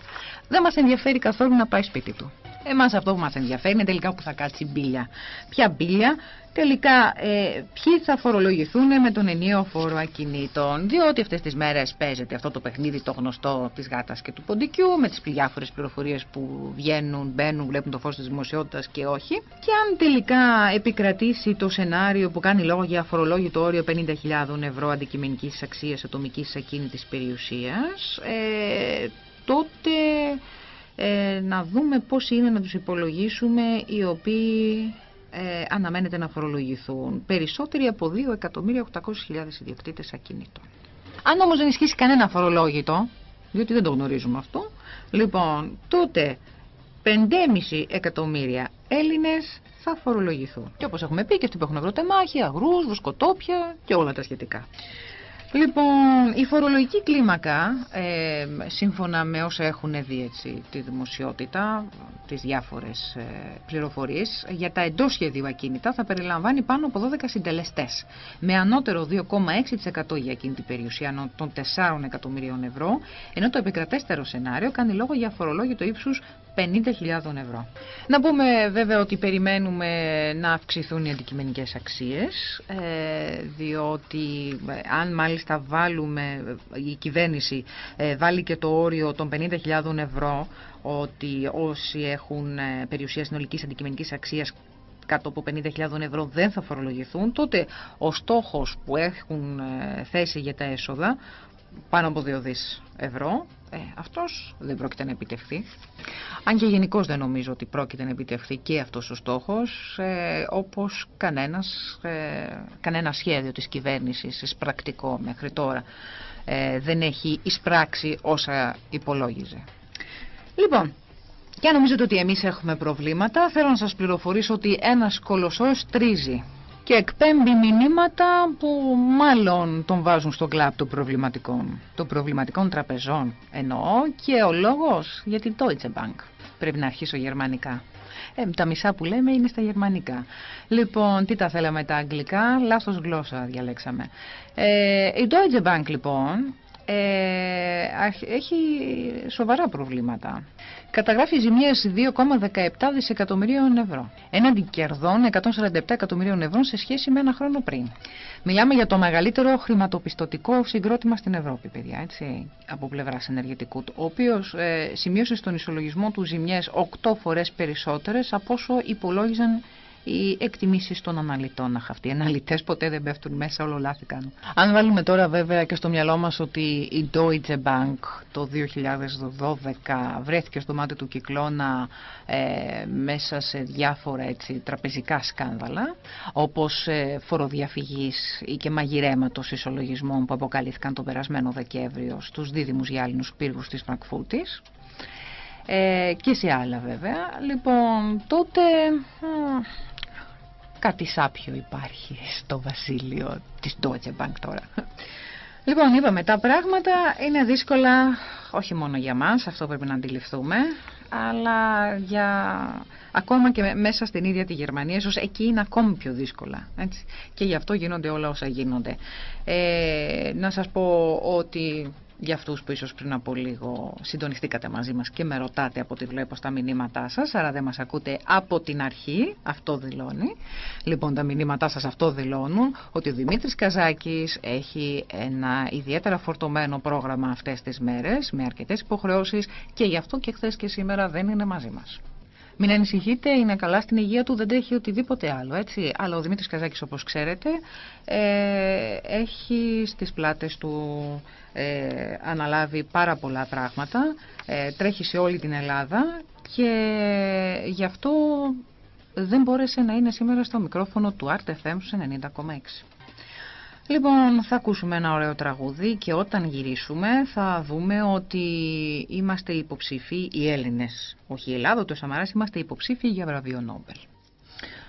Δεν μας ενδιαφέρει καθόλου να πάει σπίτι του. Εμάς αυτό που μας ενδιαφέρει είναι τελικά που θα κάτσει μπίλια. Ποια μπίλια, τελικά ε, ποιοι θα φορολογηθούν με τον ενίο φόρο ακινήτων, διότι αυτές τις μέρες παίζεται αυτό το παιχνίδι το γνωστό της γάτας και του ποντικού, με τις διάφορες πληροφορίες που βγαίνουν, μπαίνουν, βλέπουν το φως της δημοσιότητας και όχι. Και αν τελικά επικρατήσει το σενάριο που κάνει λόγο για αφορολόγητο όριο 50.000 ευρώ αντικειμενικής αξίας ατομικής ακίνητης περιουσίας, ε, τότε ε, να δούμε πώς είναι να τους υπολογίσουμε οι οποίοι ε, αναμένεται να φορολογηθούν. Περισσότεροι από 2.800.000 ιδιοκτήτες ακινήτων. Αν όμως δεν ισχύσει κανένα φορολόγητο, διότι δεν το γνωρίζουμε αυτό, λοιπόν, τότε 5,5 εκατομμύρια Έλληνες θα φορολογηθούν. Και όπως έχουμε πει και αυτοί που έχουν αγροτεμάχια, αγρούς, βοσκοτόπια και όλα τα σχετικά. Λοιπόν, η φορολογική κλίμακα, ε, σύμφωνα με όσα έχουν δει έτσι, τη δημοσιότητα, τις διάφορες ε, πληροφορίες, για τα εντός σχεδίου ακίνητα θα περιλαμβάνει πάνω από 12 συντελεστές, με ανώτερο 2,6% για εκείνη την περιουσία των 4 εκατομμυρίων ευρώ, ενώ το επικρατέστερο σενάριο κάνει λόγο για φορολόγητο ύψους 50.000 ευρώ. Να πούμε βέβαια ότι περιμένουμε να αυξηθούν οι αντικειμενικές αξίες, ε, διότι ε, αν μάλιστα βάλουμε, η κυβέρνηση ε, βάλει και το όριο των 50.000 ευρώ, ότι όσοι έχουν περιουσία συνολικής αντικειμενικής αξίας κάτω από 50.000 ευρώ δεν θα φορολογηθούν, τότε ο στόχος που έχουν θέσει για τα έσοδα πάνω από 2 δις ευρώ, ε, αυτός δεν πρόκειται να επιτευχθεί. Αν και γενικώς δεν νομίζω ότι πρόκειται να επιτευχθεί και αυτός ο στόχος, ε, όπως κανένας, ε, κανένα σχέδιο της κυβέρνησης εισπρακτικό μέχρι τώρα ε, δεν έχει εισπράξει όσα υπολόγιζε. Λοιπόν, και αν νομίζετε ότι εμείς έχουμε προβλήματα, θέλω να σας πληροφορήσω ότι ένας κολοσσός τρίζει και εκπέμπει μηνύματα που μάλλον τον βάζουν στο κλαπ των προβληματικών, των προβληματικών τραπεζών. Εννοώ και ο λόγος για την Deutsche Bank. Πρέπει να αρχίσω γερμανικά. Ε, τα μισά που λέμε είναι στα γερμανικά. Λοιπόν, τι τα θέλαμε τα αγγλικά, λάθος γλώσσα διαλέξαμε. Ε, η Deutsche Bank λοιπόν ε, έχει σοβαρά προβλήματα. Καταγράφει ζημίες 2,17 δισεκατομμυρίων ευρώ. Έναντι κερδών 147 εκατομμυρίων ευρώ σε σχέση με ένα χρόνο πριν. Μιλάμε για το μεγαλύτερο χρηματοπιστωτικό συγκρότημα στην Ευρώπη, παιδιά, έτσι, από πλευράς ενεργητικού, ο οποίος ε, σημείωσε στον ισολογισμό του ζημιές 8 φορές περισσότερες από όσο υπολόγιζαν οι εκτιμήσεις των αναλυτών. Αχ, αυτοί οι αναλυτές ποτέ δεν πέφτουν μέσα, όλο λάθη κάνουν. Αν βάλουμε τώρα βέβαια και στο μυαλό μας ότι η Deutsche Bank το 2012 βρέθηκε στο μάτι του κυκλώνα ε, μέσα σε διάφορα έτσι, τραπεζικά σκάνδαλα, όπως ε, φοροδιαφυγής ή και μαγειρέματος ισολογισμών που αποκαλύφθηκαν τον περασμένο Δεκέμβριο στους δίδυμους γυάλινου πύργους της Φραγκφούρτη. Ε, και σε άλλα βέβαια. Λοιπόν, τότε κάτι σάπιο υπάρχει στο βασίλειο της Deutsche Bank τώρα. Λοιπόν, είπαμε, τα πράγματα είναι δύσκολα όχι μόνο για μας, αυτό πρέπει να αντιληφθούμε, αλλά για ακόμα και μέσα στην ίδια τη Γερμανία, ίσως εκεί είναι ακόμη πιο δύσκολα. Έτσι. Και γι' αυτό γίνονται όλα όσα γίνονται. Ε, να σας πω ότι για αυτούς που ίσως πριν από λίγο συντονιστήκατε μαζί μας και με ρωτάτε από ό,τι βλέπω στα μηνύματά σας, άρα δεν μας ακούτε από την αρχή, αυτό δηλώνει. Λοιπόν, τα μηνύματά σας αυτό δηλώνουν ότι ο Δημήτρης Καζάκης έχει ένα ιδιαίτερα φορτωμένο πρόγραμμα αυτές τις μέρες, με αρκετές υποχρεώσεις και γι' αυτό και χθες και σήμερα δεν είναι μαζί μας. Μην ανησυχείτε, είναι καλά στην υγεία του, δεν τρέχει οτιδήποτε άλλο. Έτσι. Αλλά ο Δημήτρης Καζάκης, όπως ξέρετε, ε, έχει στις πλάτες του ε, αναλάβει πάρα πολλά πράγματα. Ε, τρέχει σε όλη την Ελλάδα και γι' αυτό δεν μπόρεσε να είναι σήμερα στο μικρόφωνο του RTFM 90,6. Λοιπόν, θα ακούσουμε ένα ωραίο τραγούδι και όταν γυρίσουμε θα δούμε ότι είμαστε υποψήφοι οι Έλληνες. Όχι η Ελλάδα, το Σαμαράς, είμαστε υποψήφοι για βραβείο Νόμπελ.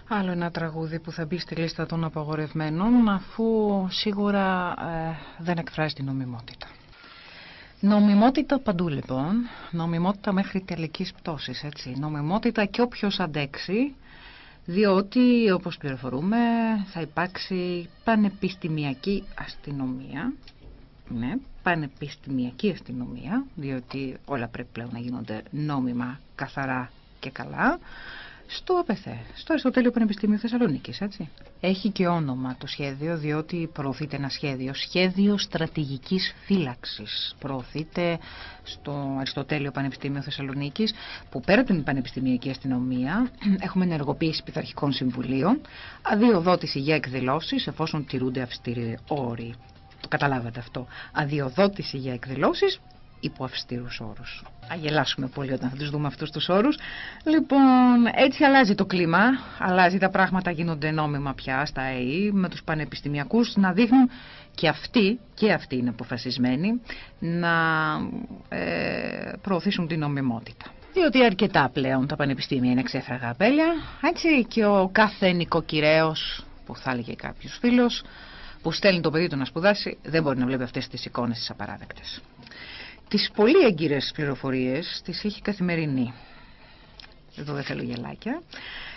Άλλο ένα τραγούδι που θα μπει στη λίστα των απαγορευμένων αφού σίγουρα ε, δεν εκφράζει την νομιμότητα. Νομιμότητα παντού λοιπόν, νομιμότητα μέχρι τελικής πτώσης έτσι, νομιμότητα και όποιος αντέξει διότι όπως πληροφορούμε θα υπάρξει πανεπιστημιακή αστυνομία. Ναι, πανεπιστημιακή αστυνομία διότι όλα πρέπει πλέον να γίνονται νόμιμα, καθαρά και καλά στο ΑΠΕΘΕ, στο Αριστοτέλειο Πανεπιστήμιο Θεσσαλονίκης, έτσι. Έχει και όνομα το σχέδιο, διότι προωθείται ένα σχέδιο, σχέδιο στρατηγικής φύλαξης. Προωθείται στο Αριστοτέλειο Πανεπιστήμιο Θεσσαλονίκης, που πέρα από την Πανεπιστημιακή Αστυνομία έχουμε ενεργοποίηση πειθαρχικών συμβουλίων, αδειοδότηση για εκδηλώσεις, εφόσον τηρούνται αυστηροί όροι. Το καταλάβατε αυτό. Αδειοδότηση για εκδηλώσεις υπό αυστηρούς όρους. Αγελάσουμε πολύ όταν θα τους δούμε αυτούς τους όρους. Λοιπόν, έτσι αλλάζει το κλίμα, αλλάζει τα πράγματα, γίνονται νόμιμα πια στα ΑΕΗ με τους πανεπιστημιακούς να δείχνουν και αυτοί, και αυτοί είναι αποφασισμένοι να ε, προωθήσουν την νομιμότητα. Διότι αρκετά πλέον τα πανεπιστήμια είναι ξέφραγα απέλια, έτσι και ο κάθε νοικοκυρέος, που θα έλεγε κάποιος φίλος, που στέλνει το παιδί του να σπουδάσει δεν μπορεί να βλέπει αυτές τις εικόνες τις απαράδεκτες. Τις πολύ έγκυρες πληροφορίες τις έχει καθημερινή. Εδώ δεν θέλω γελάκια.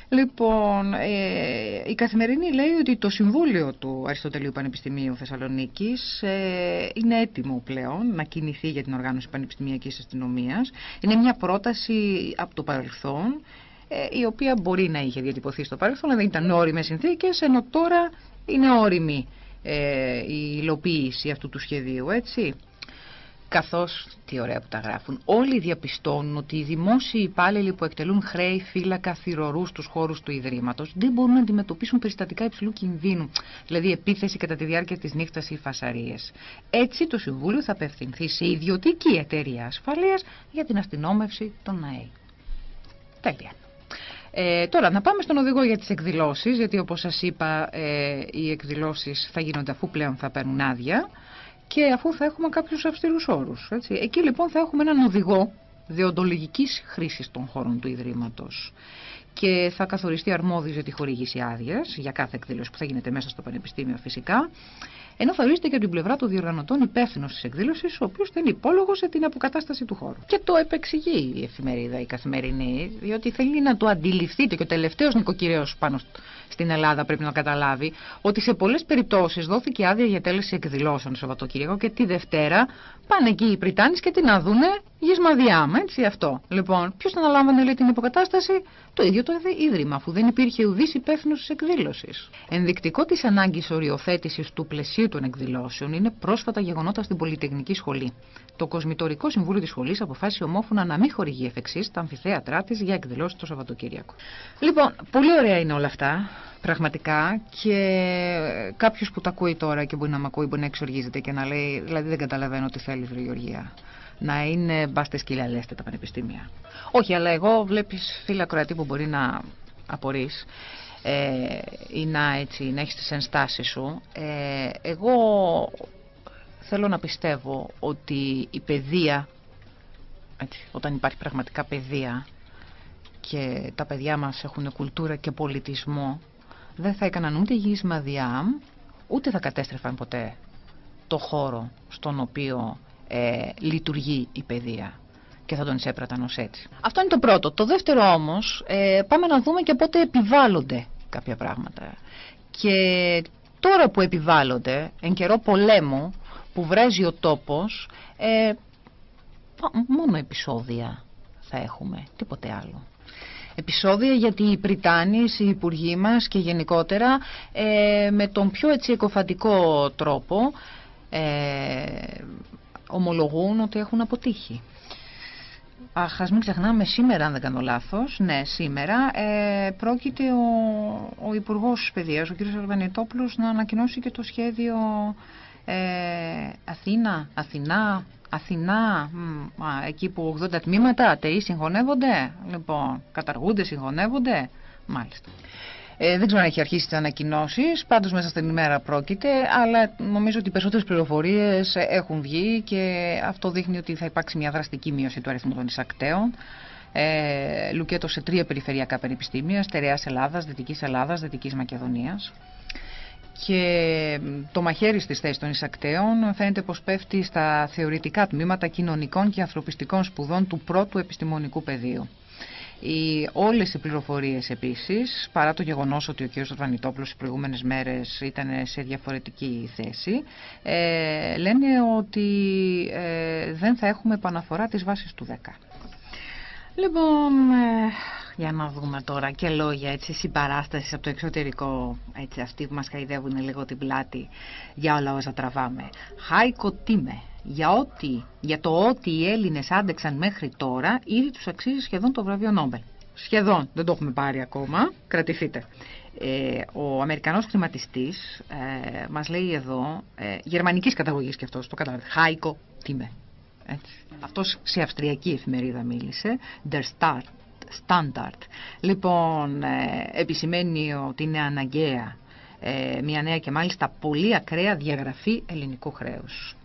Λοιπόν, ε, η Καθημερινή λέει ότι το Συμβούλιο του Αριστοτελείου Πανεπιστημίου Θεσσαλονίκης ε, είναι έτοιμο πλέον να κινηθεί για την οργάνωση πανεπιστημιακής αστυνομίας. Είναι μια πρόταση από το παρελθόν, ε, η οποία μπορεί να είχε διατυπωθεί στο παρελθόν, αλλά δεν ήταν όριμες συνθήκες, ενώ τώρα είναι όριμη ε, η υλοποίηση αυτού του σχεδίου, έτσι. Καθώς, τι ωραία που τα γράφουν, όλοι διαπιστώνουν ότι οι δημόσιοι υπάλληλοι που εκτελούν χρέη, φύλακα, θηρορού στους χώρους του Ιδρύματος δεν μπορούν να αντιμετωπίσουν περιστατικά υψηλού κινδύνου, δηλαδή επίθεση κατά τη διάρκεια της νύχτας ή φασαρίες. Έτσι το Συμβούλιο θα απευθυνθεί σε ιδιωτική εταιρεία ασφαλείας για την αστυνόμευση των ΑΕ. Τέλεια. Ε, τώρα, να πάμε στον οδηγό για τις εκδηλώσεις, γιατί όπως σας είπα ε, οι εκδηλώσεις θα γίνονται αφού πλέον θα παίρνουν άδεια και αφού θα έχουμε κάποιους αυστηρούς όρους. Έτσι. Εκεί λοιπόν θα έχουμε έναν οδηγό διοντολογικής χρήσης των χώρων του Ιδρύματος και θα καθοριστεί αρμόδιος για τη χορήγηση άδειας για κάθε εκδήλωση που θα γίνεται μέσα στο Πανεπιστήμιο φυσικά ενώ θα ορίζεται και από την πλευρά των διοργανωτών υπεύθυνο της εκδήλωσης, ο οποίος θα είναι υπόλογος σε την αποκατάσταση του χώρου. Και το επεξηγεί η εφημερίδα, η καθημερινή, διότι θέλει να το αντιληφθείτε και ο τελευταίος νοικοκυρέο πάνω στην Ελλάδα πρέπει να καταλάβει ότι σε πολλές περιπτώσεις δόθηκε άδεια για τέλεση εκδηλώσεων το Σαββατοκύριακο και τη Δευτέρα πάνε εκεί οι Πριτάνη και τι να δούνε γεσμαδιά, έτσι αυτό. Λοιπόν, ποιος θα αναλάμβανε λέει, την υποκατάσταση, το ίδιο το Ίδρυμα, αφού δεν υπήρχε ουδής υπεύθυνος της εκδήλωσης. Ενδεικτικό της ανάγκης οριοθέτησης του πλαισίου των εκδηλώσεων είναι πρόσφατα γεγονότα στην Πολυτεχνική Σχολή. Το Κοσμητορικό Συμβούλιο της Σχολής αποφάσισε ομόφωνα να μην χορηγεί εφ' εξής τα αμφιθέατρά της για εκδηλώσεις το Σαββατοκύριακο. Λοιπόν, πολύ ωραία είναι όλα αυτά, πραγματικά. Και κάποιος που τα ακούει τώρα και μπορεί να με ακούει, μπορεί να εξοργίζεται και να λέει, δηλαδή δεν καταλαβαίνω τι θέλει η Γεωργία να είναι μπάστε σκύλια λέστε τα πανεπιστήμια. Όχι, αλλά εγώ βλέπεις φίλα Κροατή που μπορεί να απορείς ε, ή να, έτσι, να έχεις τις ενστάσεις σου. Ε, εγώ θέλω να πιστεύω ότι η παιδεία, έτσι, όταν υπάρχει πραγματικά παιδεία και τα παιδιά μας έχουν κουλτούρα και πολιτισμό, δεν θα έκαναν ούτε γύσμα ούτε θα κατέστρεφαν ποτέ το χώρο στον οποίο ε, λειτουργεί η παιδεία και θα τον εισέπραταν ως έτσι. Αυτό είναι το πρώτο. Το δεύτερο όμως, ε, πάμε να δούμε και πότε επιβάλλονται κάποια πράγματα. Και τώρα που επιβάλλονται, εν καιρό πολέμου, που βράζει ο τόπος, ε, μόνο επεισόδια θα έχουμε, τίποτε άλλο. Επισόδια γιατί οι Πριτάνης, οι υπουργοί μας και γενικότερα ε, με τον πιο έτσι εκοφαντικό τρόπο ε, ομολογούν ότι έχουν αποτύχει. Αχ, ας μην ξεχνάμε σήμερα, αν δεν κάνω λάθος, ναι, σήμερα ε, πρόκειται ο, ο Υπουργός Παιδείας, ο κ. Αρβανιτόπουλος, να ανακοινώσει και το σχέδιο ε, Αθήνα, Αθηνά, Αθηνά, εκεί που 80 τμήματα, ΤΕΗ συγχωνεύονται, λοιπόν, καταργούνται, συγχωνεύονται, μάλιστα. Ε, δεν ξέρω αν έχει αρχίσει τις ανακοινώσεις, πάντως μέσα στην ημέρα πρόκειται, αλλά νομίζω ότι οι περισσότερες πληροφορίες έχουν βγει και αυτό δείχνει ότι θα υπάρξει μια δραστική μείωση του αριθμού των εισακτέων. Ε, Λουκέτο σε τρία περιφερειακά πανεπιστήμια, Στερεάς Ελλάδας, Δυτικής Ελλάδας, Δυτικής Μακεδονίας. Και το μαχαίρι στις θέσεις των εισακτέων φαίνεται πως πέφτει στα θεωρητικά τμήματα κοινωνικών και ανθρωπιστικών σπουδών του πρώτου επιστημονικού πεδίου. Οι, όλες οι πληροφορίες επίσης, παρά το γεγονός ότι ο κ. Βανιτόπουλος τις προηγούμενες μέρες ήταν σε διαφορετική θέση, ε, λένε ότι ε, δεν θα έχουμε επαναφορά της βάσης του 10. Λοιπόν, ε, για να δούμε τώρα και λόγια έτσι, συμπαράστασης από το εξωτερικό, έτσι, αυτοί που μας χαϊδεύουν λίγο την πλάτη για όλα όσα τραβάμε. Χάικο τίμε, για, ότι, για το ότι οι Έλληνες άντεξαν μέχρι τώρα, ήδη τους αξίζει σχεδόν το βραβείο Νόμπελ. Σχεδόν, δεν το έχουμε πάρει ακόμα, κρατηθείτε. Ε, ο Αμερικανός χρηματιστής ε, μας λέει εδώ, ε, γερμανικής καταγωγής και αυτός, το καταλαβαίνετε, Χάικο Τίμε. Έτσι. Αυτός σε αυστριακή εφημερίδα μίλησε, Der Start, Standard. Λοιπόν, ε, επισημαίνει ότι είναι αναγκαία ε, μια νέα και μάλιστα πολύ ακραία διαγραφή ελληνικού χρέους.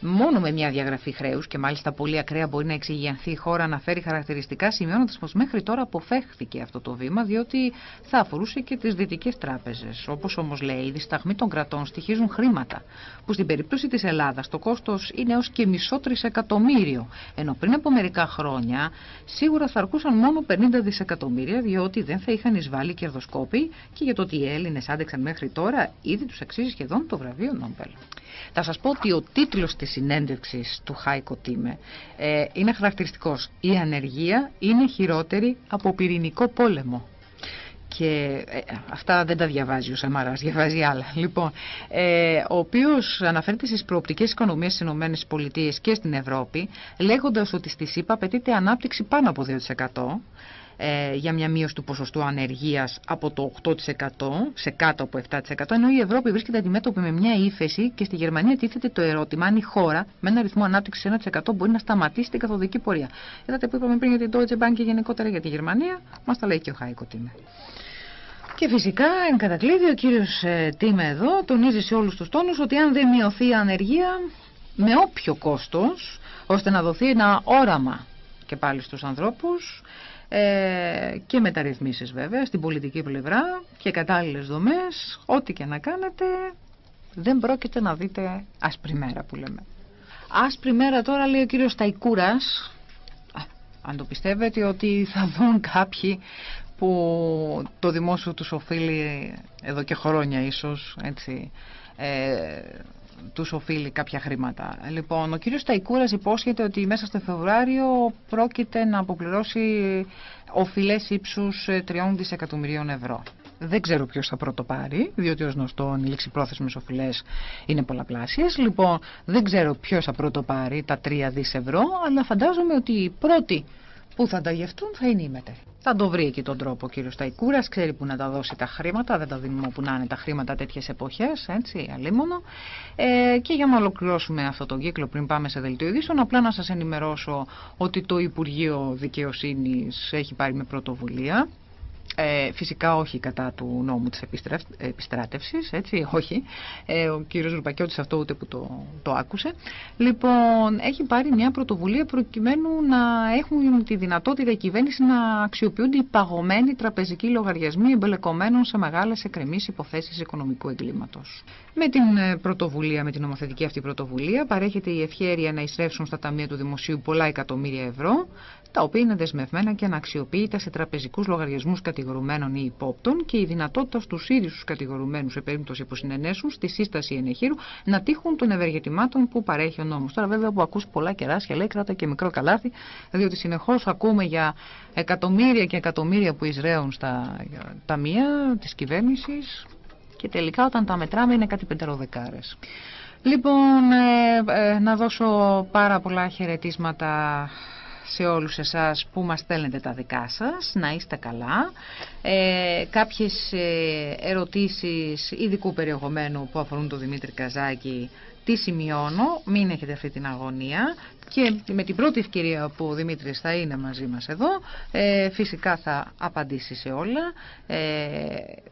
Μόνο με μια διαγραφή χρέους και μάλιστα πολύ ακραία μπορεί να εξηγιανθεί η χώρα, αναφέρει χαρακτηριστικά, σημειώνοντας πως μέχρι τώρα αποφεύχθηκε αυτό το βήμα, διότι θα αφορούσε και τις δυτικές τράπεζες. Όπως όμως λέει, οι δισταγμοί των κρατών στοιχίζουν χρήματα, που στην περίπτωση της Ελλάδας το κόστος είναι έως και μισό τρισεκατομμύριο, ενώ πριν από μερικά χρόνια σίγουρα θα αρκούσαν μόνο 50 δισεκατομμύρια, διότι δεν θα είχαν εισβάλει κερδοσκόποι και για το ότι οι Έλληνες άντεξαν μέχρι τώρα, ήδη τους αξίζει σχεδόν το βραβείο Νόμπελ. Θα σας πω ότι ο τίτλος της συνέντευξης του Χάικο Τίμε ε, είναι χαρακτηριστικός. Η ανεργία είναι χειρότερη από πυρηνικό πόλεμο. Και ε, αυτά δεν τα διαβάζει ο Σαμαράς, διαβάζει άλλα. Λοιπόν, ε, ο οποίος αναφέρεται στις προοπτικές οικονομίες στις ΗΠΑ και στην Ευρώπη, λέγοντας ότι στη ΣΥΠΑ απαιτείται ανάπτυξη πάνω από 2%, ε, για μια μείωση του ποσοστού ανεργίας από το 8% σε κάτω από 7% ενώ η Ευρώπη βρίσκεται αντιμέτωπη με μια ύφεση και στη Γερμανία τίθεται το ερώτημα αν η χώρα με ένα ρυθμό ανάπτυξης 1% μπορεί να σταματήσει την καθοδική πορεία. Είδατε που είπαμε πριν για την Deutsche Bank και γενικότερα για τη Γερμανία, μας τα λέει και ο Χάικο Τίμε. Και φυσικά, εν κατακλείδη, ο κύριος ε, Τίμε εδώ τονίζει σε όλους τους τόνους ότι αν δεν μειωθεί η ανεργία με όποιο κόστος, ώστε να δοθεί ένα όραμα και πάλι στους ανθρώπους ε, και μεταρρυθμίσεις βέβαια στην πολιτική πλευρά και κατάλληλες δομές, ό,τι και να κάνετε δεν πρόκειται να δείτε άσπρη μέρα που λέμε. Άσπρη μέρα τώρα λέει ο κύριος Ταϊκούρας, αν το πιστεύετε ότι θα δουν κάποιοι που το δημόσιο τους οφείλει εδώ και χρόνια ίσως έτσι, ε, τους οφείλει κάποια χρήματα. Λοιπόν, ο κύριος Ταϊκούρας υπόσχεται ότι μέσα στο Φεβρουάριο πρόκειται να αποπληρώσει οφειλές ύψους 3 ε, δισεκατομμυρίων ευρώ. Δεν ξέρω ποιος θα πρώτο πάρει, διότι ως γνωστό οι ληξιπρόθεσμες οφειλές είναι πολλαπλάσιες. Λοιπόν, δεν ξέρω ποιος θα πρώτο πάρει τα 3 δις ευρώ, αλλά φαντάζομαι ότι οι πρώτοι που θα τα γευτούν θα είναι οι μέτεροι. Θα το βρει εκεί τον τρόπο ο κύριος Ταϊκούρας, ξέρει που να τα δώσει τα χρήματα, δεν τα δίνουμε όπου να είναι τα χρήματα τέτοιες εποχές, έτσι, αλίμονο. Ε, και για να ολοκληρώσουμε αυτό το κύκλο πριν πάμε σε δελτίο ειδήσεων, απλά να σας ενημερώσω ότι το Υπουργείο Δικαιοσύνης έχει πάρει με πρωτοβουλία ε, φυσικά όχι κατά του νόμου της επιστράτευσης, έτσι, όχι. Ε, ο κύριος Ρουπακιώτης αυτό ούτε που το, το άκουσε. Λοιπόν, έχει πάρει μια πρωτοβουλία προκειμένου να έχουν τη δυνατότητα η κυβέρνηση να αξιοποιούνται οι παγωμένοι τραπεζικοί λογαριασμοί εμπελεκομένων σε μεγάλες εκκρεμείς υποθέσεις οικονομικού εγκλήματος. Με την ε, πρωτοβουλία, με την νομοθετική αυτή πρωτοβουλία, παρέχεται η ευχέρεια να εισρεύσουν στα ταμεία του Δημοσίου πολλά εκατομμύρια ευρώ, τα οποία είναι δεσμευμένα και αναξιοποιείται σε τραπεζικούς λογαριασμούς κατηγορουμένων ή υπόπτων και η δυνατότητα στους ίδιους τους κατηγορουμένους, σε περίπτωση που συνενέσουν στη σύσταση ενεχείρου, να τύχουν των ευεργετημάτων που παρέχει ο νόμος. Τώρα, βέβαια, που ακούς πολλά κεράσια, λέει κράτα και μικρό καλάθι, διότι συνεχώς ακούμε για εκατομμύρια και εκατομμύρια που εισραίουν στα ταμεία της κυβέρνησης και τελικά όταν τα μετράμε είναι κάτι πεντεροδεκάρες. Λοιπόν, ε, ε, να δώσω πάρα πολλά χαιρετίσματα σε όλους εσάς που μας στέλνετε τα δικά σας, να είστε καλά. Ε, κάποιες ε, ερωτήσεις ειδικού περιεχομένου που αφορούν τον Δημήτρη Καζάκη τι σημειώνω, μην έχετε αυτή την αγωνία και με την πρώτη ευκαιρία που ο Δημήτρης θα είναι μαζί μας εδώ ε, φυσικά θα απαντήσει σε όλα. Ε,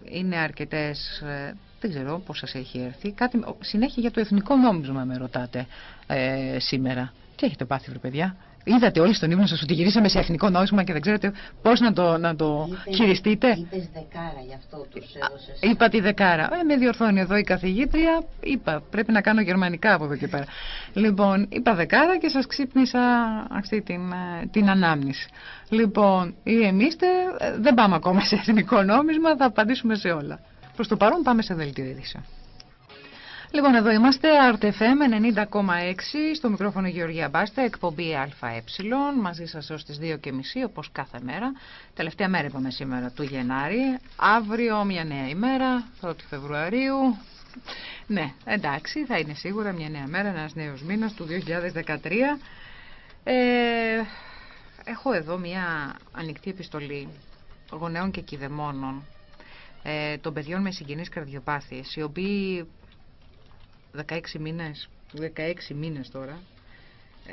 είναι αρκετές... Ε, δεν ξέρω πώς σας έχει έρθει. Κάτι, συνέχεια για το εθνικό νόμισμα με ρωτάτε ε, σήμερα. Τι έχετε πάθει βρε παιδιά; Είδατε όλοι στον ύπνο σας ότι γυρίσαμε σε εθνικό νόημα και δεν ξέρετε πώς να το, να το είπε, χειριστείτε. Είπες δεκάρα, γι' αυτό τους έδωσες. Είπα τη δεκάρα. Ε, με διορθώνει εδώ η καθηγήτρια. Είπα, πρέπει να κάνω γερμανικά από εδώ και πέρα. Λοιπόν, είπα δεκάρα και σας ξύπνησα αυτή την, ε, την ανάμνηση. Λοιπόν, ή εμείς ε, δεν πάμε ακόμα σε εθνικό νόμισμα, θα απαντήσουμε σε όλα. Προς το παρόν πάμε σε δελτίο ειδήσεων. Λοιπόν, εδώ είμαστε, RTFM 90,6, στο μικρόφωνο Γεωργία Μπάστα, εκπομπή ΑΕ, μαζί σας έως τις 2.30, όπως κάθε μέρα. Τελευταία μέρα είπαμε σήμερα του Γενάρη, αύριο μια νέα ημέρα, 1η Φεβρουαρίου. Ναι, εντάξει, θα είναι σίγουρα μια νέα μέρα, ένας νέος μήνας του 2013. Ε, έχω εδώ μια ανοιχτή επιστολή γονέων και κηδεμόνων ε, των παιδιών με συγγενείς καρδιοπάθειες, οι οποίοι 16 μήνες, 16 μήνες τώρα, ε,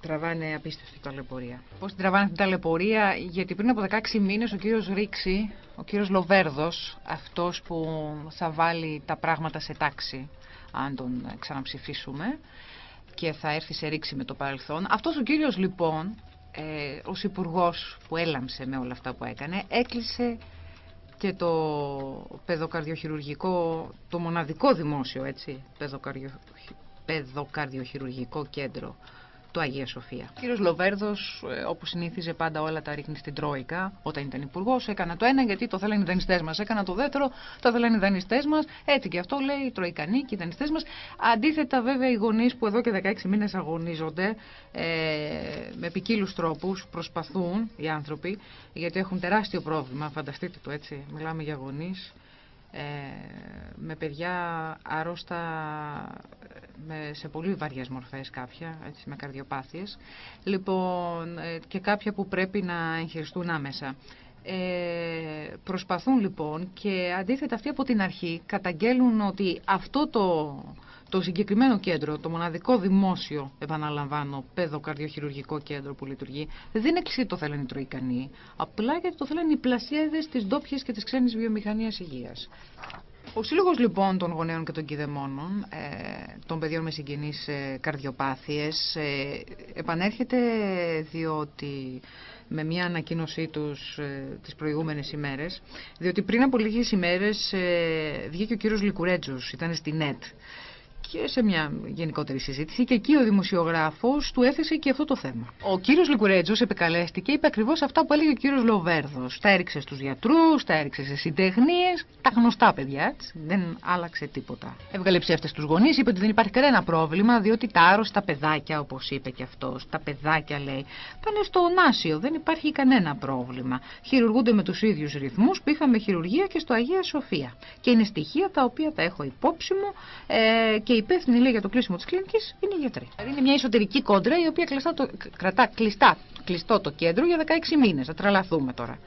τραβάνε απίστευτη ταλαιπωρία. Πώς την τραβάνε την ταλαιπωρία, γιατί πριν από 16 μήνες ο κύριος Ρίξη, ο κύριος Λοβέρδος, αυτός που θα βάλει τα πράγματα σε τάξη, αν τον ξαναψηφίσουμε, και θα έρθει σε ρήξη με το παρελθόν. Αυτός ο κύριος λοιπόν, ε, ως υπουργός που έλαμψε με όλα αυτά που έκανε, έκλεισε και το παιδοκαρδιοχειρουργικό, το μοναδικό δημόσιο έτσι, παιδοκαρδιο, παιδοκαρδιοχειρουργικό κέντρο του Αγία Σοφία. Ο κύριος Λοβέρδος, ε, όπω συνήθιζε πάντα όλα τα ρίχνει στην Τρόικα, όταν ήταν υπουργός, έκανα το ένα γιατί το θέλανε οι δανειστές μας. Έκανα το δεύτερο, το θέλανε οι δανειστές μας. Έτσι και αυτό λέει οι Τροϊκανοί και οι δανειστές μας. Αντίθετα, βέβαια, οι γονείς που εδώ και 16 μήνες αγωνίζονται ε, με ποικίλους τρόπους, προσπαθούν οι άνθρωποι, γιατί έχουν τεράστιο πρόβλημα. Φανταστείτε το έτσι. Μιλάμε για γονείς ε, με παιδιά άρρωστα με, σε πολύ βαριές μορφές κάποια, έτσι, με καρδιοπάθειες, λοιπόν, ε, και κάποια που πρέπει να εγχειριστούν άμεσα. Ε, προσπαθούν λοιπόν και αντίθετα αυτοί από την αρχή καταγγέλουν ότι αυτό το το συγκεκριμένο κέντρο, το μοναδικό δημόσιο, επαναλαμβάνω, παιδοκαρδιοχειρουργικό κέντρο που λειτουργεί, δεν είναι εξή το θέλουν οι Τροϊκανοί, απλά γιατί το θέλουν οι πλασιέδε της ντόπιας και της ξένης βιομηχανίας υγείας. Ο Σύλλογος λοιπόν των Γονέων και των Κηδεμόνων, ε, των παιδιών με συγγενείς ε, καρδιοπάθειες, ε, επανέρχεται διότι με μια ανακοίνωσή τους ε, τις προηγούμενες ημέρες, διότι πριν από λίγες ημέρες ε, βγήκε ο κύριος Λικουρέτζος, ήταν στη ΝΕΤ και σε μια γενικότερη συζήτηση και εκεί ο δημοσιογράφος του έθεσε και αυτό το θέμα. Ο κύριος Λικουρέτζος επικαλέστηκε, είπε ακριβώς αυτά που έλεγε ο κύριος Λοβέρδος. Τα έριξε στους γιατρούς, τα έριξε σε συντεχνίες, τα γνωστά παιδιά, δεν άλλαξε τίποτα. Έβγαλε ψεύτες στους γονείς, είπε ότι δεν υπάρχει κανένα πρόβλημα, διότι τα άρρωστα παιδάκια, όπως είπε και αυτός, τα παιδάκια λέει, πάνε στο Νάσιο, δεν υπάρχει κανένα πρόβλημα. Χειρουργούνται με τους ίδιους ρυθμούς που είχαμε χειρουργία και στο Αγία Σοφία. Και είναι στοιχεία τα οποία τα έχω υπόψη μου ε, και υπεύθυνοι λέει για το κλείσιμο της κλίνικη είναι οι γιατροί. Δηλαδή είναι μια εσωτερική κόντρα η οποία το, κρατά κλειστά, κλειστό το κέντρο για 16 μήνες. Θα τρελαθούμε τώρα.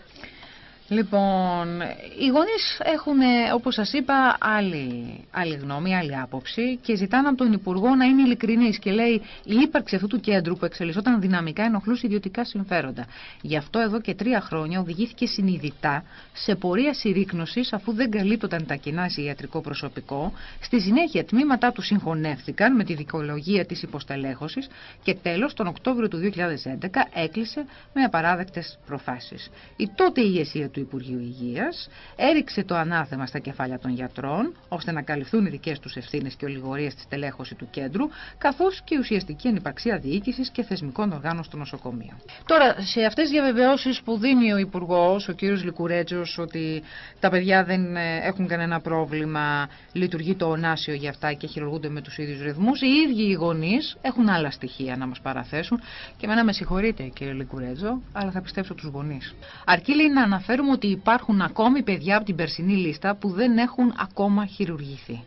Λοιπόν, οι γονείς έχουν, όπως σας είπα, άλλη, άλλη γνώμη, άλλη άποψη και ζητάνε από τον Υπουργό να είναι ειλικρινής και λέει η ύπαρξη αυτού του κέντρου που εξελισσόταν δυναμικά ενοχλούσε ιδιωτικά συμφέροντα. Γι' αυτό εδώ και τρία χρόνια οδηγήθηκε συνειδητά σε πορεία συρρήκνωσης αφού δεν καλύπτονταν τα κοινά σε ιατρικό προσωπικό. Στη συνέχεια, τμήματά του συγχωνεύτηκαν με τη δικαιολογία της υποστελέχωσης και τέλος, τον Οκτώβριο του 2011 έκλεισε με απαράδεκτες προφάσεις. Η τότε ηγεσία του Υπουργείου Υγείας έριξε το ανάθεμα στα κεφάλια των γιατρών ώστε να καλυφθούν οι δικές τους ευθύνες και ολιγορίες στη στελέχωση του κέντρου καθώς και η ουσιαστική ανυπαρξία διοίκησης και θεσμικών οργάνων στο νοσοκομείο. Τώρα, σε αυτές τις διαβεβαιώσεις που δίνει ο Υπουργός, ο κ. Λικουρέτζος, ότι τα παιδιά δεν ε, έχουν κανένα πρόβλημα, λειτουργεί το ονάσιο για αυτά και χειρουργούνται με τους ίδιους ρυθμούς, οι ίδιοι οι γονείς έχουν άλλα στοιχεία να μας παραθέσουν και εμένα με συγχωρείτε κ. Λικουρέτζο, αλλά θα πιστέψω τους γονείς. Αρκεί λέει να αναφέρουμε ότι υπάρχουν ακόμη παιδιά από την περσινή λίστα που δεν έχουν ακόμα χειρουργηθεί.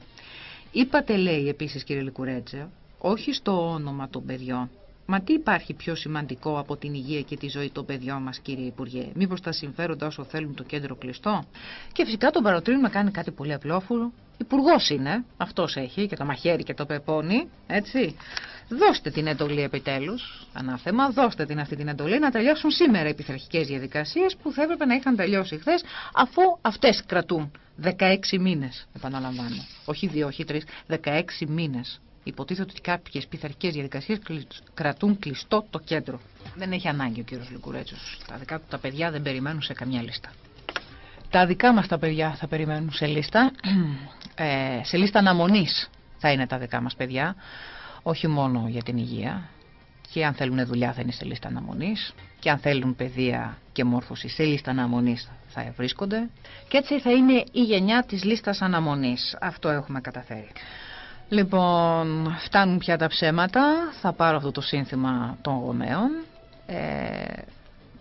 Είπατε, λέει επίσης κύριε Λικουρέτζε, όχι στο όνομα των παιδιών. Μα τι υπάρχει πιο σημαντικό από την υγεία και τη ζωή των παιδιών μας κύριε Υπουργέ; Μήπως τα συμφέροντα όσο θέλουν το κέντρο κλειστό; Και φυσικά τον παροτρύνουν να κάνει κάτι πολύ απλόφουρο. Υπουργός είναι, αυτός έχει και το μαχαίρι και το πεπόνι, έτσι. Δώστε την εντολή επιτέλους, ανάθεμα, δώστε την αυτή την εντολή να τελειώσουν σήμερα οι πειθαρχικές διαδικασίες που θα έπρεπε να είχαν τελειώσει χθες, αφού αυτές κρατούν 16 μήνες, επαναλαμβάνω. Όχι δύο, όχι τρεις, 16 μήνες. Υποτίθεται ότι κάποιες πειθαρχικές διαδικασίες κρατούν κλειστό το κέντρο. Δεν έχει ανάγκη ο κύριος Λικουρέτσο. Τα δικά του τα παιδιά δεν περιμένουν σε καμιά λίστα. Τα δικά μας τα παιδιά θα περιμένουν σε λίστα. Ε, σε λίστα αναμονής θα είναι τα δικά μας παιδιά όχι μόνο για την υγεία και αν θέλουν δουλειά θα είναι σε λίστα αναμονής και αν θέλουν παιδεία και μόρφωση σε λίστα αναμονής θα βρίσκονται και έτσι θα είναι η γενιά της λίστας αναμονής. Αυτό έχουμε καταφέρει. Λοιπόν, φτάνουν πια τα ψέματα, θα πάρω αυτό το σύνθημα των γονέων. Ε,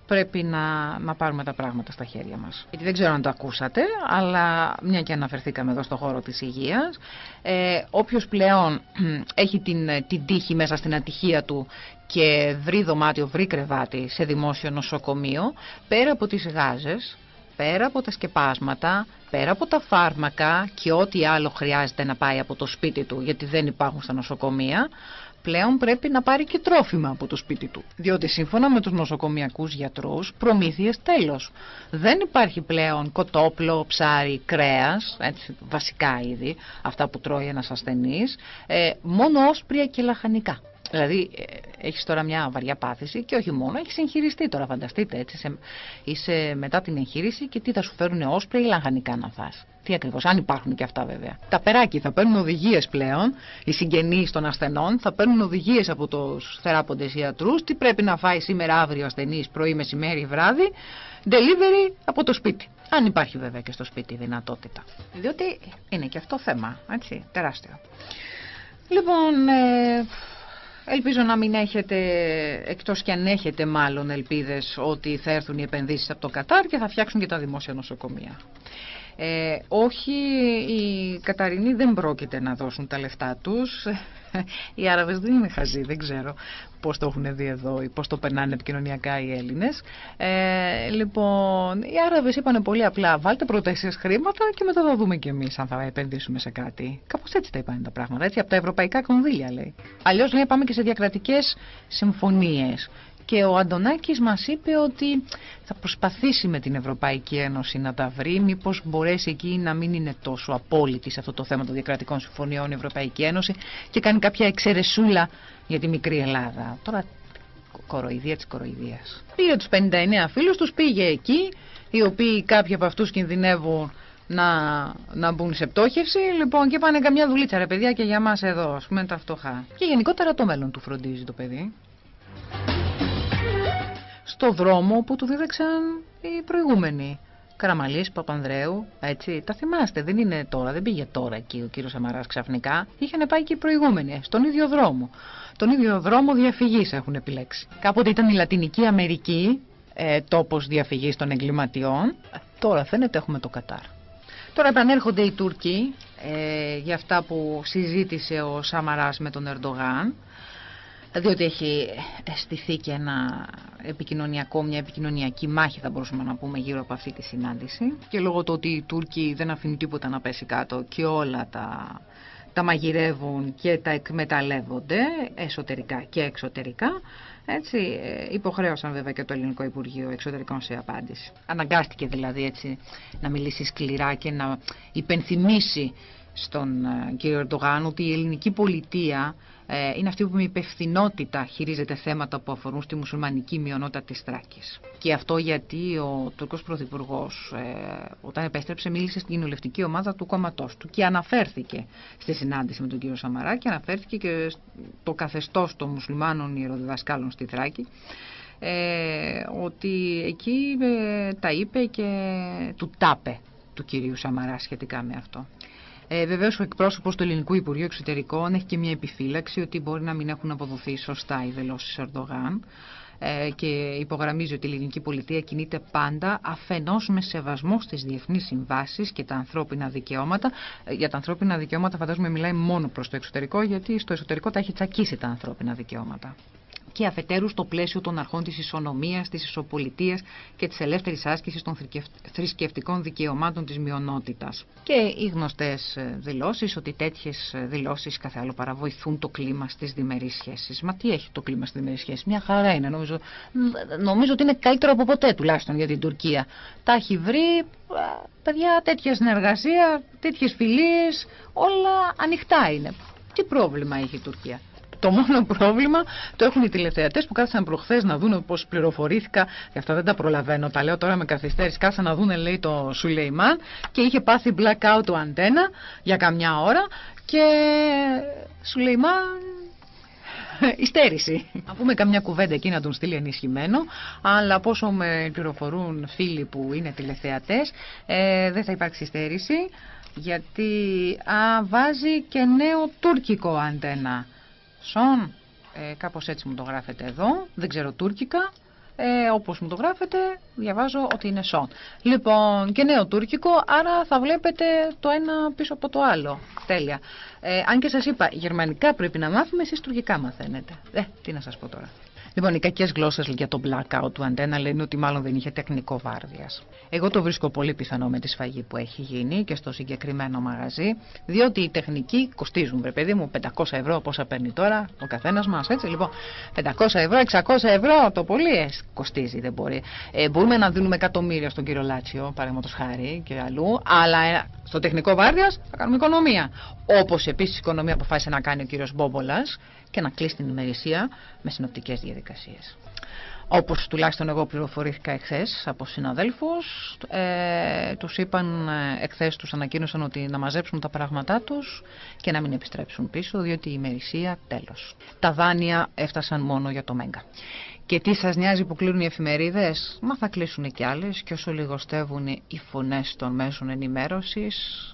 πρέπει να, να πάρουμε τα πράγματα στα χέρια μας. Γιατί δεν ξέρω αν το ακούσατε, αλλά μια και αναφερθήκαμε εδώ στο χώρο της υγείας, ε, όποιος πλέον έχει την, την τύχη μέσα στην ατυχία του και βρει δωμάτιο, βρει κρεβάτι σε δημόσιο νοσοκομείο, πέρα από τις γάζες, πέρα από τα σκεπάσματα, πέρα από τα φάρμακα και ό,τι άλλο χρειάζεται να πάει από το σπίτι του γιατί δεν υπάρχουν στα νοσοκομεία, πλέον πρέπει να πάρει και τρόφιμα από το σπίτι του. Διότι σύμφωνα με τους νοσοκομιακούς γιατρούς, προμήθειες τέλος. Δεν υπάρχει πλέον κοτόπλο, ψάρι, κρέας, έτσι, βασικά είδη, αυτά που τρώει ένας ασθενής, ε, μόνο όσπρια και λαχανικά. Δηλαδή, ε, έχεις τώρα μια βαριά πάθηση και όχι μόνο, έχεις εγχειριστεί τώρα. Φανταστείτε έτσι, σε, είσαι μετά την εγχείρηση και τι θα σου φέρουν όσπρια ή λαχανικά να φας. Τι ακριβώς, αν υπάρχουν και αυτά βέβαια. Τα περάκι θα παίρνουν οδηγίες πλέον, οι συγγενείς των ασθενών θα παίρνουν οδηγίες από τους θεράποντες ιατρούς, τι πρέπει να φάει σήμερα, αύριο ασθενή, πρωί, μεσημέρι, βράδυ. Delivery από το σπίτι. Αν υπάρχει βέβαια και στο σπίτι η δυνατότητα. Διότι είναι και αυτό θέμα, έτσι, τεράστιο. Λοιπόν, ε, ελπίζω να μην έχετε, εκτός και αν έχετε μάλλον ελπίδες ότι θα έρθουν οι επενδύσεις από το Κατάρ και θα φτιάξουν και τα δημόσια νοσοκομεία. Ε, όχι, οι Καταρινοί δεν πρόκειται να δώσουν τα λεφτά τους. Οι Άραβες δεν είναι χαζοί, δεν ξέρω πώς το έχουν δει εδώ ή πώς το περνάνε επικοινωνιακά οι Έλληνες. Ε, λοιπόν, οι Άραβες είπαν πολύ απλά, βάλτε πρώτα εσείς χρήματα και μετά θα δούμε κι εμείς αν θα επενδύσουμε σε κάτι. Κάπως έτσι τα είπαν τα πράγματα, έτσι, από τα ευρωπαϊκά κονδύλια λέει. Αλλιώς λέει πάμε και σε διακρατικές συμφωνίες. Και ο Αντωνάκης μας είπε ότι θα προσπαθήσει με την Ευρωπαϊκή Ένωση να τα βρει, μήπως μπορέσει εκεί να μην είναι τόσο απόλυτη σε αυτό το θέμα των διακρατικών συμφωνιών η Ευρωπαϊκή Ένωση και κάνει κάποια εξαιρεσούλα για τη μικρή Ελλάδα. Τώρα κοροϊδία της κοροϊδίας. Πήγε τους 59 φίλους τους, πήγε εκεί, οι οποίοι κάποιοι από αυτούς κινδυνεύουν να, να μπουν σε πτώχευση. Λοιπόν, και πάνε καμιά δουλίτσα ρε παιδιά και για μας εδώ, ας πούμε τα φτωχά. Και γενικότερα το μέλλον του φροντίζει το παιδί στο δρόμο που του δίδαξαν οι προηγούμενοι. Καραμαλής, Παπανδρέου, έτσι, τα θυμάστε, δεν είναι τώρα, δεν πήγε τώρα εκεί ο κύριος Σαμαράς ξαφνικά, είχαν πάει και οι προηγούμενοι, στον ίδιο δρόμο. Τον ίδιο δρόμο διαφυγής έχουν επιλέξει. Κάποτε ήταν η Λατινική Αμερική, ε, τόπος διαφυγής των εγκληματιών, τώρα φαίνεται έχουμε το Κατάρ. Τώρα επανέρχονται οι Τούρκοι ε, για αυτά που συζήτησε ο Σαμαράς με τον Ερντογάν διότι έχει αισθηθεί και ένα επικοινωνιακό, μια επικοινωνιακή μάχη θα μπορούσαμε να πούμε γύρω από αυτή τη συνάντηση και λόγω του ότι οι Τούρκοι δεν αφήνουν τίποτα να πέσει κάτω και όλα τα, τα μαγειρεύουν και τα εκμεταλλεύονται εσωτερικά και εξωτερικά έτσι, ε, υποχρέωσαν βέβαια και το Ελληνικό Υπουργείο Εξωτερικών σε απάντηση. Αναγκάστηκε δηλαδή έτσι να μιλήσει σκληρά και να υπενθυμίσει στον ε, κύριο Ερντογάν ότι η ελληνική πολιτεία ε, είναι αυτή που με υπευθυνότητα χειρίζεται θέματα που αφορούν στη μουσουλμανική μειονότητα της Θράκης. Και αυτό γιατί ο Τουρκός Πρωθυπουργός ε, όταν επέστρεψε μίλησε στην κοινοβουλευτική ομάδα του κόμματός του και αναφέρθηκε στη συνάντηση με τον κύριο Σαμαρά και αναφέρθηκε και στο καθεστώς των μουσουλμάνων ιεροδιδασκάλων στη Θράκη ε, ότι εκεί ε, τα είπε και του τάπε του κυρίου Σαμαρά σχετικά με αυτό. Ε, Βεβαίως, ο εκπρόσωπος του Ελληνικού Υπουργείου Εξωτερικών έχει και μια επιφύλαξη ότι μπορεί να μην έχουν αποδοθεί σωστά οι δηλώσεις Ερντογάν ε, και υπογραμμίζει ότι η ελληνική πολιτεία κινείται πάντα αφενός με σεβασμό στις διεθνείς συμβάσεις και τα ανθρώπινα δικαιώματα. Ε, για τα ανθρώπινα δικαιώματα φαντάζομαι μιλάει μόνο προς το εξωτερικό γιατί στο εσωτερικό τα έχει τσακίσει τα ανθρώπινα δικαιώματα και αφετέρου στο πλαίσιο των αρχών της ισονομίας, της ισοπολιτείας και της ελεύθερης άσκησης των θρησκευτικών δικαιωμάτων της μειονότητας. Και οι γνωστές ε, δηλώσεις ότι τέτοιες ε, δηλώσεις κάθε άλλο παραβοηθούν το κλίμα στις διμερείς σχέσεις. Μα τι έχει το κλίμα στις διμερείς σχέσεις, μια χαρά είναι νομίζω. Νομίζω ότι είναι καλύτερο από ποτέ τουλάχιστον για την Τουρκία. Τα έχει βρει, παιδιά, τέτοια συνεργασία, τέτοιες φιλίες, όλα ανοιχτά είναι. Τι πρόβλημα έχει η Τουρκία; Το μόνο πρόβλημα το έχουν οι τηλεθεατές που κάθισαν προχθές να δουν πώ πληροφορήθηκα. Γι' αυτά δεν τα προλαβαίνω. Τα λέω τώρα με καθυστέρηση. Κάθισαν να δουν, λέει, το Σουλεϊμάν και είχε πάθει blackout το αντένα για καμιά ώρα. Και Σουλεϊμάν υστέρηση. Να πούμε καμιά κουβέντα εκεί να τον στείλει ενισχυμένο, αλλά πόσο με πληροφορούν φίλοι που είναι τηλεθεατές, ε, δεν θα υπάρξει υστέρηση, γιατί α, βάζει και νέο τουρκικό αντένα. Σον, ε, κάπως έτσι μου το γράφετε εδώ, δεν ξέρω τουρκικά, ε, όπως μου το γράφετε διαβάζω ότι είναι σον. Λοιπόν και νέο τουρκικό άρα θα βλέπετε το ένα πίσω από το άλλο. Τέλεια. Ε, αν και σας είπα γερμανικά πρέπει να μάθουμε εσείς τουρκικά μαθαίνετε. Ε, τι να σας πω τώρα. Λοιπόν, οι κακές γλώσσες για το blackout του αντένα λένε ότι μάλλον δεν είχε τεχνικό βάρδιας. Εγώ το βρίσκω πολύ πιθανό με τη σφαγή που έχει γίνει και στο συγκεκριμένο μαγαζί, διότι οι τεχνικοί κοστίζουν, βρε παιδί μου, 500 ευρώ πόσα παίρνει τώρα ο καθένας μας, έτσι λοιπόν. 500 ευρώ, 600 ευρώ το πολύ ε, κοστίζει, δεν μπορεί. Ε, μπορούμε να δίνουμε εκατομμύρια στον κύριο Λάτσιο, παραδείγματος χάρη και αλλού, αλλά ε, στο τεχνικό βάρδιας θα κάνουμε οικονομία. Όπως επίσης οικονομία αποφάσισε να κάνει ο κύριος Μπόμπολας και να κλείσει την ημερησία με συνοπτικές διαδικασίες. Όπως τουλάχιστον εγώ πληροφορήθηκα εχθές από συναδέλφους, ε, τους είπαν ε, εχθές, τους ανακοίνωσαν ότι να μαζέψουν τα πράγματά τους και να μην επιστρέψουν πίσω, διότι η ημερησία τέλος. Τα δάνεια έφτασαν μόνο για το Μέγκα. Και τι σας νοιάζει που κλείνουν οι εφημερίδες, Μα θα κλείσουν κι άλλες και όσο λιγοστεύουν οι φωνές των μέσων ενημέρωσης,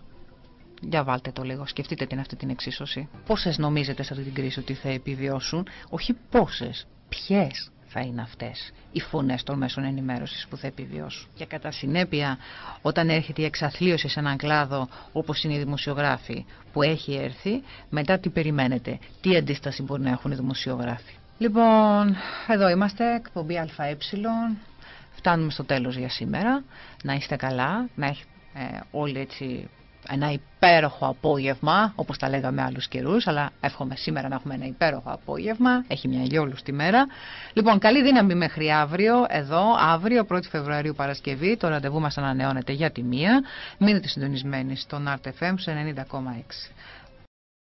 για βάλτε το λίγο, σκεφτείτε την αυτή την εξίσωση. Πόσες νομίζετε σε αυτή την κρίση ότι θα επιβιώσουν, όχι πόσες, ποιες θα είναι αυτές οι φωνές των μέσων ενημέρωσης που θα επιβιώσουν; Και κατά συνέπεια, όταν έρχεται η εξαθλίωση σε έναν κλάδο όπως είναι οι δημοσιογράφοι που έχει έρθει, μετά τι περιμένετε, τι αντίσταση μπορεί να έχουν οι δημοσιογράφοι; Λοιπόν, εδώ είμαστε, εκπομπή ΑΕ. Φτάνουμε στο τέλος για σήμερα. Να είστε καλά, να έχετε ε, όλοι έτσι ένα υπέροχο απόγευμα, όπως τα λέγαμε άλλους καιρούς, αλλά εύχομαι σήμερα να έχουμε ένα υπέροχο απόγευμα, έχει μια ηλιόλουστη μέρα. Λοιπόν, καλή δύναμη μέχρι αύριο, εδώ, αύριο, 1η Φεβρουαρίου Παρασκευή, το ραντεβού μας ανανεώνεται για τη μία. Μείνετε συντονισμένοι στον RTFM σε 90,6.